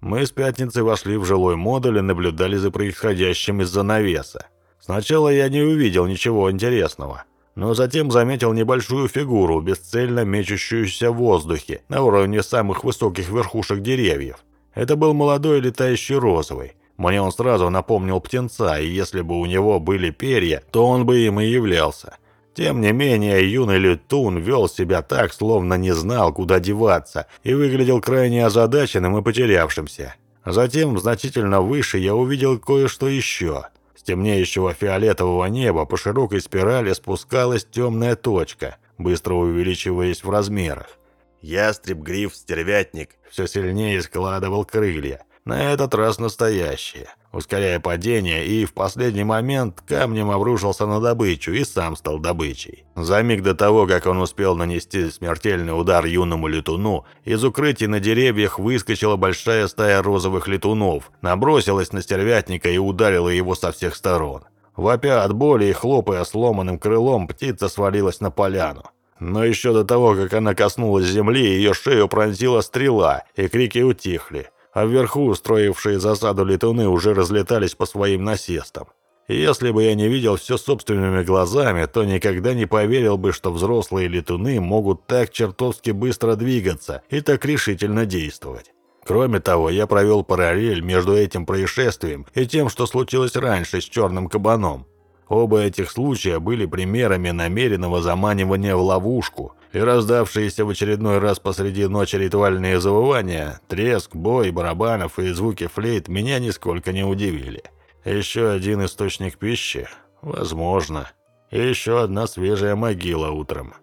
Мы с Пятницей вошли в жилой модуль и наблюдали за происходящим из-за навеса. Сначала я не увидел ничего интересного, но затем заметил небольшую фигуру, бесцельно мечущуюся в воздухе, на уровне самых высоких верхушек деревьев. Это был молодой летающий розовый. Мне он сразу напомнил птенца, и если бы у него были перья, то он бы им и являлся. Тем не менее, юный летун вел себя так, словно не знал, куда деваться, и выглядел крайне озадаченным и потерявшимся. Затем, значительно выше, я увидел кое-что еще. С темнеющего фиолетового неба по широкой спирали спускалась темная точка, быстро увеличиваясь в размерах. Ястреб-гриф, стервятник все сильнее складывал крылья на этот раз настоящие, ускоряя падение, и в последний момент камнем обрушился на добычу и сам стал добычей. За миг до того, как он успел нанести смертельный удар юному летуну, из укрытий на деревьях выскочила большая стая розовых летунов, набросилась на стервятника и ударила его со всех сторон. Вопя от боли и хлопая сломанным крылом, птица свалилась на поляну. Но еще до того, как она коснулась земли, ее шею пронзила стрела, и крики утихли а вверху устроившие засаду летуны уже разлетались по своим насестам. Если бы я не видел все собственными глазами, то никогда не поверил бы, что взрослые летуны могут так чертовски быстро двигаться и так решительно действовать. Кроме того, я провел параллель между этим происшествием и тем, что случилось раньше с черным кабаном. Оба этих случая были примерами намеренного заманивания в ловушку, и раздавшиеся в очередной раз посреди ночи ритуальные завывания, треск, бой барабанов и звуки флейт меня нисколько не удивили. Еще один источник пищи? Возможно. Еще одна свежая могила утром.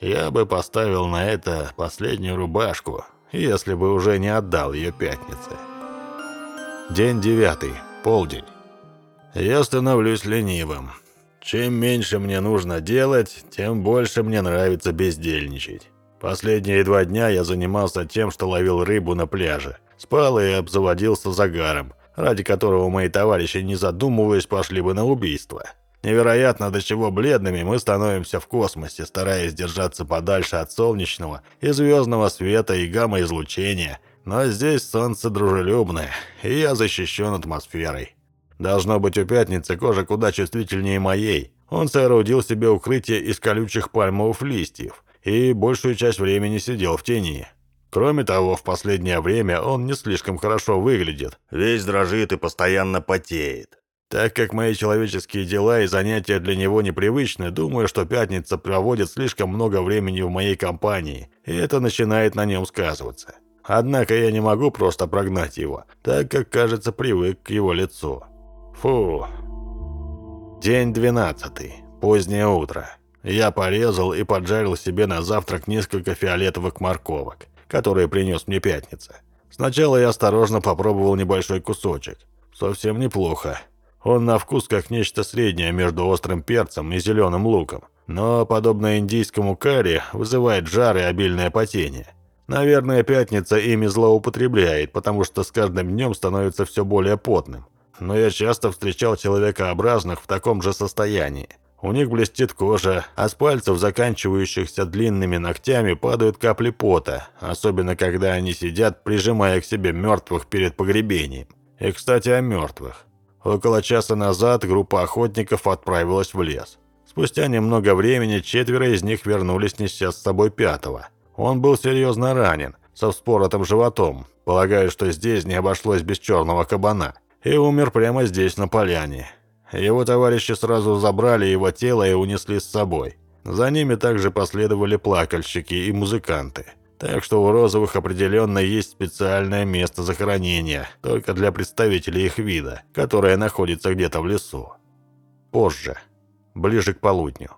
Я бы поставил на это последнюю рубашку, если бы уже не отдал ее пятнице. День девятый. Полдень. Я становлюсь ленивым. Чем меньше мне нужно делать, тем больше мне нравится бездельничать. Последние два дня я занимался тем, что ловил рыбу на пляже. Спал и обзаводился загаром, ради которого мои товарищи, не задумываясь, пошли бы на убийство. Невероятно, до чего бледными мы становимся в космосе, стараясь держаться подальше от солнечного и звездного света и гамма-излучения. Но здесь солнце дружелюбное, и я защищен атмосферой. Должно быть, у пятницы кожа куда чувствительнее моей. Он соорудил себе укрытие из колючих пальмовых листьев и большую часть времени сидел в тени. Кроме того, в последнее время он не слишком хорошо выглядит. Весь дрожит и постоянно потеет. Так как мои человеческие дела и занятия для него непривычны, думаю, что пятница проводит слишком много времени в моей компании, и это начинает на нем сказываться. Однако я не могу просто прогнать его, так как, кажется, привык к его лицу. Фу. День двенадцатый. Позднее утро. Я порезал и поджарил себе на завтрак несколько фиолетовых морковок, которые принес мне пятница. Сначала я осторожно попробовал небольшой кусочек. Совсем неплохо. Он на вкус как нечто среднее между острым перцем и зеленым луком. Но, подобно индийскому карри, вызывает жар и обильное потение. Наверное, пятница ими злоупотребляет, потому что с каждым днем становится все более потным но я часто встречал человекообразных в таком же состоянии. У них блестит кожа, а с пальцев, заканчивающихся длинными ногтями, падают капли пота, особенно когда они сидят, прижимая к себе мертвых перед погребением. И, кстати, о мертвых. Около часа назад группа охотников отправилась в лес. Спустя немного времени четверо из них вернулись, неся с собой пятого. Он был серьезно ранен, со вспоротым животом. Полагаю, что здесь не обошлось без черного кабана и умер прямо здесь, на поляне. Его товарищи сразу забрали его тело и унесли с собой. За ними также последовали плакальщики и музыканты. Так что у розовых определенно есть специальное место захоронения, только для представителей их вида, которое находится где-то в лесу. Позже, ближе к полудню.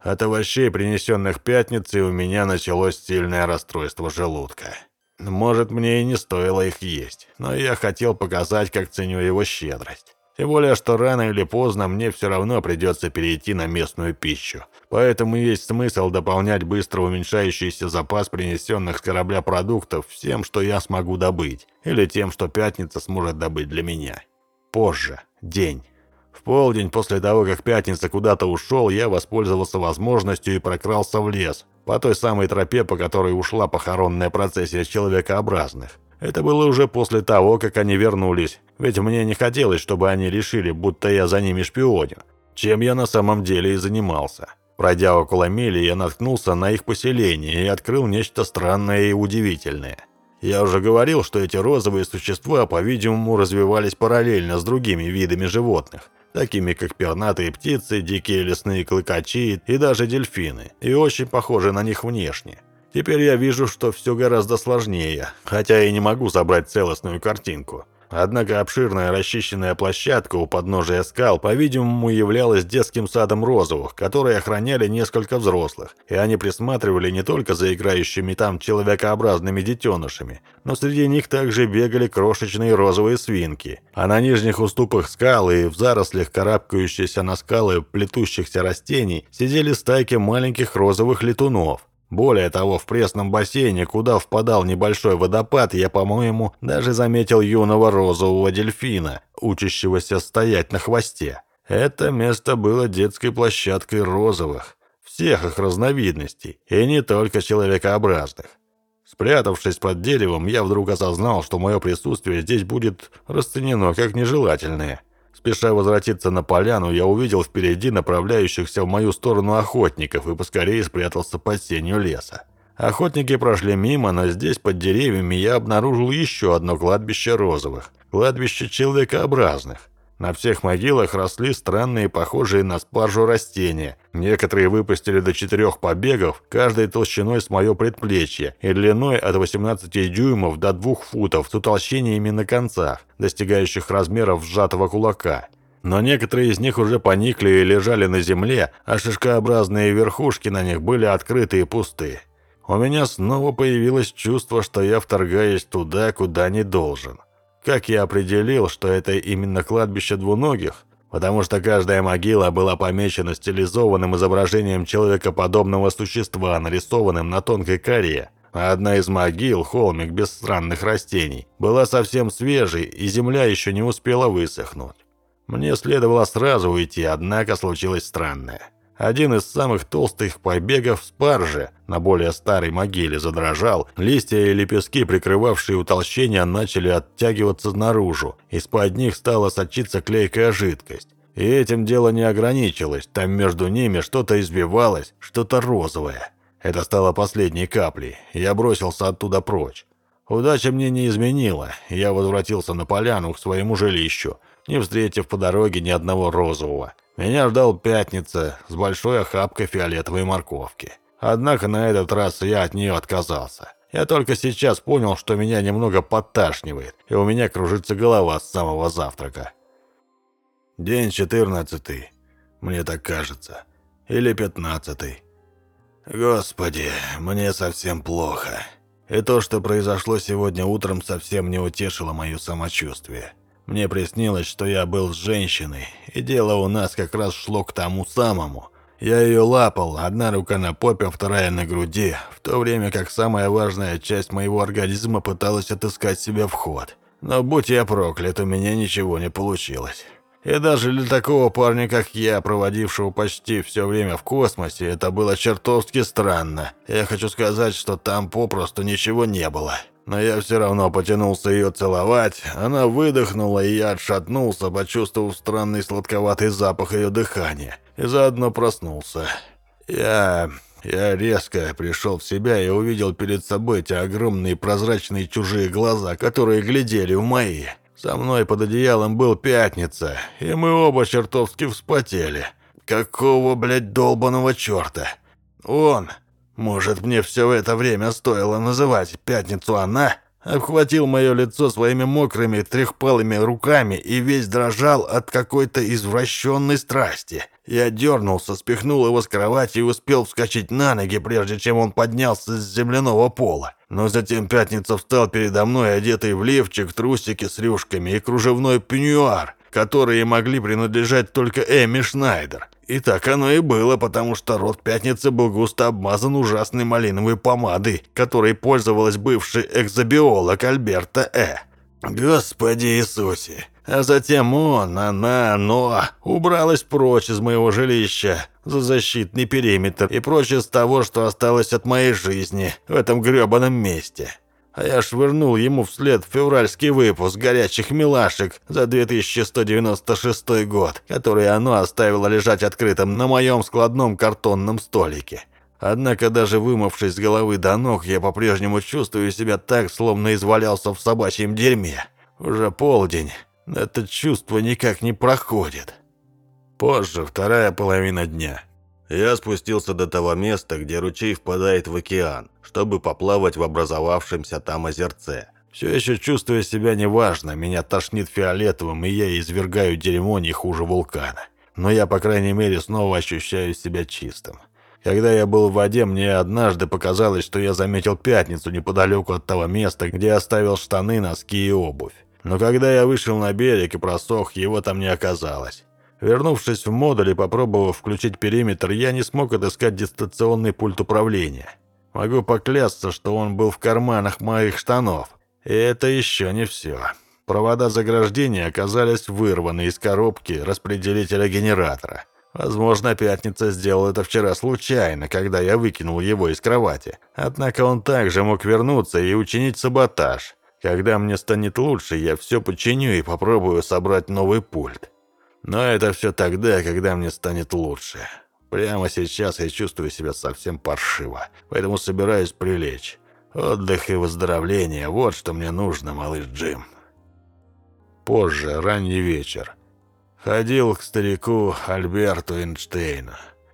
От овощей, принесенных пятницей, у меня началось сильное расстройство желудка. Может, мне и не стоило их есть, но я хотел показать, как ценю его щедрость. Тем более, что рано или поздно мне все равно придется перейти на местную пищу. Поэтому есть смысл дополнять быстро уменьшающийся запас принесенных с корабля продуктов всем, что я смогу добыть, или тем, что пятница сможет добыть для меня. Позже. День. В полдень после того, как пятница куда-то ушел, я воспользовался возможностью и прокрался в лес, по той самой тропе, по которой ушла похоронная процессия человекообразных. Это было уже после того, как они вернулись, ведь мне не хотелось, чтобы они решили, будто я за ними шпионю, чем я на самом деле и занимался. Пройдя около мили, я наткнулся на их поселение и открыл нечто странное и удивительное. Я уже говорил, что эти розовые существа, по-видимому, развивались параллельно с другими видами животных, такими как пернатые птицы, дикие лесные клыкачи и даже дельфины, и очень похожи на них внешне. Теперь я вижу, что все гораздо сложнее, хотя и не могу собрать целостную картинку. Однако обширная расчищенная площадка у подножия скал, по-видимому, являлась детским садом розовых, которые охраняли несколько взрослых, и они присматривали не только за играющими там человекообразными детенышами, но среди них также бегали крошечные розовые свинки. А на нижних уступах скал и в зарослях карабкающихся на скалы плетущихся растений сидели стайки маленьких розовых летунов. Более того, в пресном бассейне, куда впадал небольшой водопад, я, по-моему, даже заметил юного розового дельфина, учащегося стоять на хвосте. Это место было детской площадкой розовых, всех их разновидностей, и не только человекообразных. Спрятавшись под деревом, я вдруг осознал, что мое присутствие здесь будет расценено как нежелательное – Спеша возвратиться на поляну, я увидел впереди направляющихся в мою сторону охотников и поскорее спрятался под сенью леса. Охотники прошли мимо, но здесь, под деревьями, я обнаружил еще одно кладбище розовых. Кладбище человекообразных. На всех могилах росли странные, похожие на спаржу растения. Некоторые выпустили до четырех побегов, каждой толщиной с мое предплечье и длиной от 18 дюймов до 2 футов с утолщениями на концах, достигающих размеров сжатого кулака. Но некоторые из них уже поникли и лежали на земле, а шишкообразные верхушки на них были открыты и пусты. У меня снова появилось чувство, что я вторгаюсь туда, куда не должен. Как я определил, что это именно кладбище двуногих? Потому что каждая могила была помечена стилизованным изображением человекоподобного существа, нарисованным на тонкой коре. А одна из могил, холмик без странных растений, была совсем свежей, и земля еще не успела высохнуть. Мне следовало сразу уйти, однако случилось странное. Один из самых толстых побегов спаржи на более старой могиле задрожал, листья и лепестки, прикрывавшие утолщения, начали оттягиваться наружу, из-под них стала сочиться клейкая жидкость. И этим дело не ограничилось, там между ними что-то избивалось, что-то розовое. Это стало последней каплей, я бросился оттуда прочь. Удача мне не изменила, я возвратился на поляну к своему жилищу, не встретив по дороге ни одного розового. Меня ждал пятница с большой охапкой фиолетовой морковки. Однако на этот раз я от нее отказался. Я только сейчас понял, что меня немного подташнивает, и у меня кружится голова с самого завтрака. День четырнадцатый, мне так кажется. Или пятнадцатый. Господи, мне совсем плохо. И то, что произошло сегодня утром, совсем не утешило мое самочувствие. Мне приснилось, что я был с женщиной, и дело у нас как раз шло к тому самому. Я ее лапал, одна рука на попе, вторая на груди, в то время как самая важная часть моего организма пыталась отыскать себе вход. Но будь я проклят, у меня ничего не получилось. И даже для такого парня, как я, проводившего почти все время в космосе, это было чертовски странно. Я хочу сказать, что там попросту ничего не было но я все равно потянулся ее целовать. Она выдохнула, и я отшатнулся, почувствовав странный сладковатый запах ее дыхания, и заодно проснулся. Я... я резко пришел в себя и увидел перед собой эти огромные прозрачные чужие глаза, которые глядели в мои. Со мной под одеялом был пятница, и мы оба чертовски вспотели. Какого, блядь, долбаного черта? Он, может, мне все это время стоило называть «Пятницу она»? Обхватил мое лицо своими мокрыми трехпалыми руками и весь дрожал от какой-то извращенной страсти. Я дернулся, спихнул его с кровати и успел вскочить на ноги, прежде чем он поднялся с земляного пола. Но затем Пятница встал передо мной, одетый в лифчик, трусики с рюшками и кружевной пеньюар, которые могли принадлежать только Эми Шнайдер. И так оно и было, потому что рот пятницы был густо обмазан ужасной малиновой помадой, которой пользовалась бывший экзобиолог Альберта Э. Господи Иисусе! А затем он, она, оно убралась прочь из моего жилища за защитный периметр и прочь из того, что осталось от моей жизни в этом грёбаном месте. А я швырнул ему вслед февральский выпуск горячих милашек за 2196 год, который оно оставило лежать открытым на моем складном картонном столике. Однако даже вымывшись с головы до ног, я по-прежнему чувствую себя так, словно извалялся в собачьем дерьме. Уже полдень, это чувство никак не проходит. Позже, вторая половина дня. Я спустился до того места, где ручей впадает в океан, чтобы поплавать в образовавшемся там озерце. Все еще чувствуя себя неважно, меня тошнит фиолетовым, и я извергаю дерьмо не хуже вулкана. Но я, по крайней мере, снова ощущаю себя чистым. Когда я был в воде, мне однажды показалось, что я заметил пятницу неподалеку от того места, где оставил штаны, носки и обувь. Но когда я вышел на берег и просох, его там не оказалось. Вернувшись в модуль и попробовав включить периметр, я не смог отыскать дистанционный пульт управления. Могу поклясться, что он был в карманах моих штанов. И это еще не все. Провода заграждения оказались вырваны из коробки распределителя генератора. Возможно, Пятница сделал это вчера случайно, когда я выкинул его из кровати. Однако он также мог вернуться и учинить саботаж. Когда мне станет лучше, я все починю и попробую собрать новый пульт. Но это все тогда, когда мне станет лучше. Прямо сейчас я чувствую себя совсем паршиво, поэтому собираюсь прилечь. Отдых и выздоровление – вот что мне нужно, малыш Джим. Позже, ранний вечер. Ходил к старику Альберту Эйнштейну.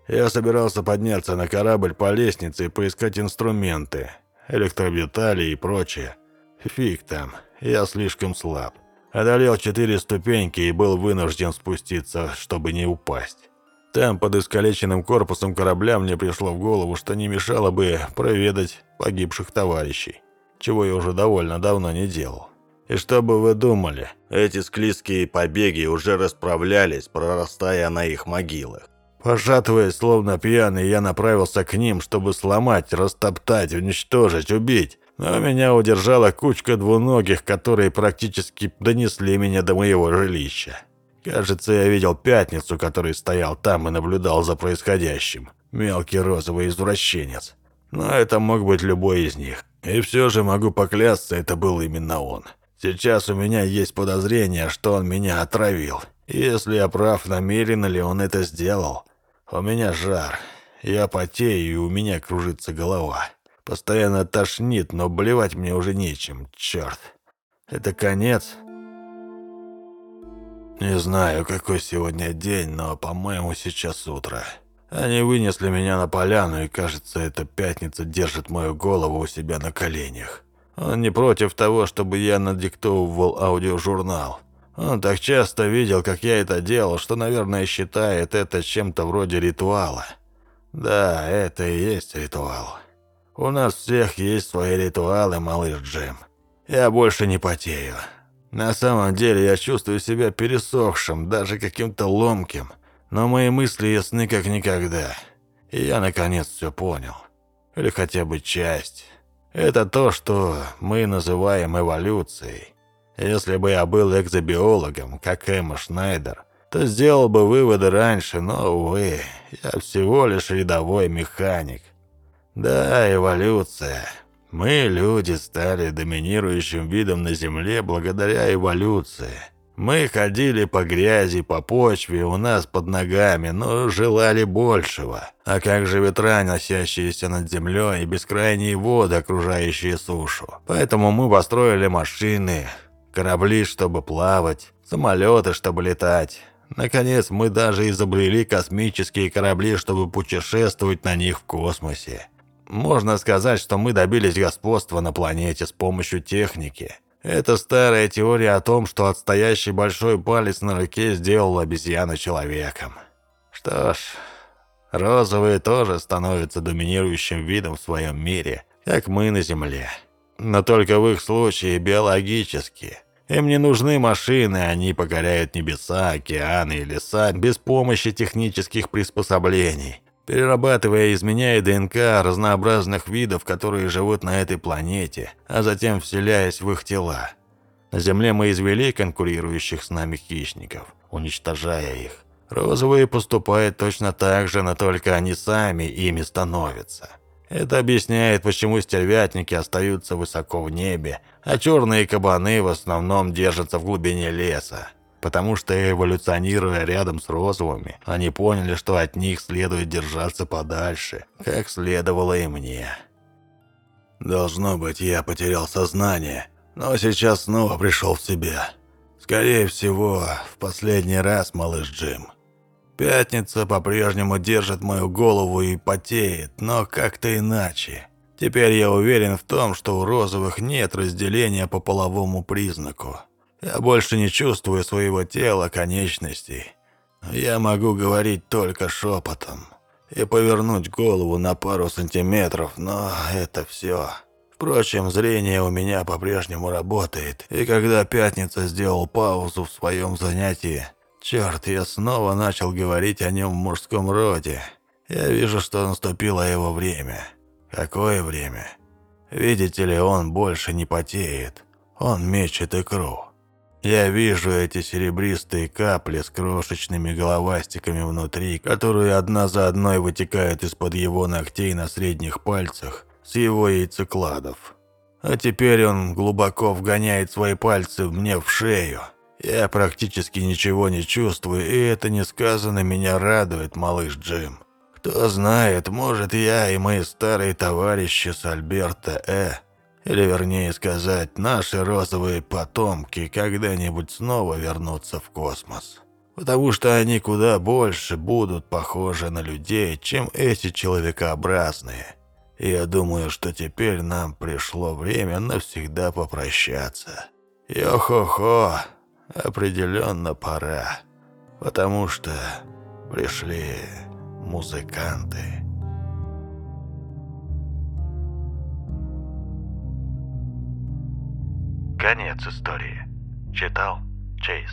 Я собирался подняться на корабль по лестнице и поискать инструменты, электробетали и прочее. Фиг там, я слишком слаб. Одолел четыре ступеньки и был вынужден спуститься, чтобы не упасть. Там, под искалеченным корпусом корабля, мне пришло в голову, что не мешало бы проведать погибших товарищей, чего я уже довольно давно не делал. И что бы вы думали, эти склизкие побеги уже расправлялись, прорастая на их могилах. Пошатываясь, словно пьяный, я направился к ним, чтобы сломать, растоптать, уничтожить, убить. Но меня удержала кучка двуногих, которые практически донесли меня до моего жилища. Кажется, я видел пятницу, который стоял там и наблюдал за происходящим. Мелкий розовый извращенец. Но это мог быть любой из них. И все же могу поклясться, это был именно он. Сейчас у меня есть подозрение, что он меня отравил. Если я прав, намеренно ли он это сделал? У меня жар. Я потею, и у меня кружится голова. Постоянно тошнит, но блевать мне уже нечем, черт. Это конец? Не знаю, какой сегодня день, но, по-моему, сейчас утро. Они вынесли меня на поляну, и, кажется, эта пятница держит мою голову у себя на коленях. Он не против того, чтобы я надиктовывал аудиожурнал. Он так часто видел, как я это делал, что, наверное, считает это чем-то вроде ритуала. Да, это и есть ритуал. У нас всех есть свои ритуалы, малыш Джим. Я больше не потею. На самом деле я чувствую себя пересохшим, даже каким-то ломким. Но мои мысли ясны как никогда. И я наконец все понял. Или хотя бы часть. Это то, что мы называем эволюцией. Если бы я был экзобиологом, как Эмма Шнайдер, то сделал бы выводы раньше, но, увы, я всего лишь рядовой механик. Да, эволюция. Мы, люди, стали доминирующим видом на Земле благодаря эволюции. Мы ходили по грязи, по почве у нас под ногами, но желали большего. А как же ветра, носящиеся над землей, и бескрайние воды, окружающие сушу? Поэтому мы построили машины, корабли, чтобы плавать, самолеты, чтобы летать. Наконец, мы даже изобрели космические корабли, чтобы путешествовать на них в космосе. Можно сказать, что мы добились господства на планете с помощью техники. Это старая теория о том, что отстоящий большой палец на руке сделал обезьяну человеком. Что ж, розовые тоже становятся доминирующим видом в своем мире, как мы на Земле. Но только в их случае биологически. Им не нужны машины, они покоряют небеса, океаны и леса без помощи технических приспособлений перерабатывая и изменяя ДНК разнообразных видов, которые живут на этой планете, а затем вселяясь в их тела. На Земле мы извели конкурирующих с нами хищников, уничтожая их. Розовые поступают точно так же, но только они сами ими становятся. Это объясняет, почему стервятники остаются высоко в небе, а черные кабаны в основном держатся в глубине леса. Потому что, эволюционируя рядом с розовыми, они поняли, что от них следует держаться подальше, как следовало и мне. Должно быть, я потерял сознание, но сейчас снова пришел в себя. Скорее всего, в последний раз, малыш Джим. Пятница по-прежнему держит мою голову и потеет, но как-то иначе. Теперь я уверен в том, что у розовых нет разделения по половому признаку. Я больше не чувствую своего тела, конечностей. Я могу говорить только шепотом и повернуть голову на пару сантиметров, но это все. Впрочем, зрение у меня по-прежнему работает, и когда Пятница сделал паузу в своем занятии, черт, я снова начал говорить о нем в мужском роде. Я вижу, что наступило его время. Какое время? Видите ли, он больше не потеет. Он мечет икру. Я вижу эти серебристые капли с крошечными головастиками внутри, которые одна за одной вытекают из-под его ногтей на средних пальцах с его яйцекладов. А теперь он глубоко вгоняет свои пальцы мне в шею. Я практически ничего не чувствую, и это несказанно меня радует, малыш Джим. Кто знает, может я и мои старые товарищи с Альберта Э или вернее сказать, наши розовые потомки когда-нибудь снова вернутся в космос. Потому что они куда больше будут похожи на людей, чем эти человекообразные. И я думаю, что теперь нам пришло время навсегда попрощаться. Йо-хо-хо, определенно пора. Потому что пришли музыканты. Конец истории. Читал Чейз.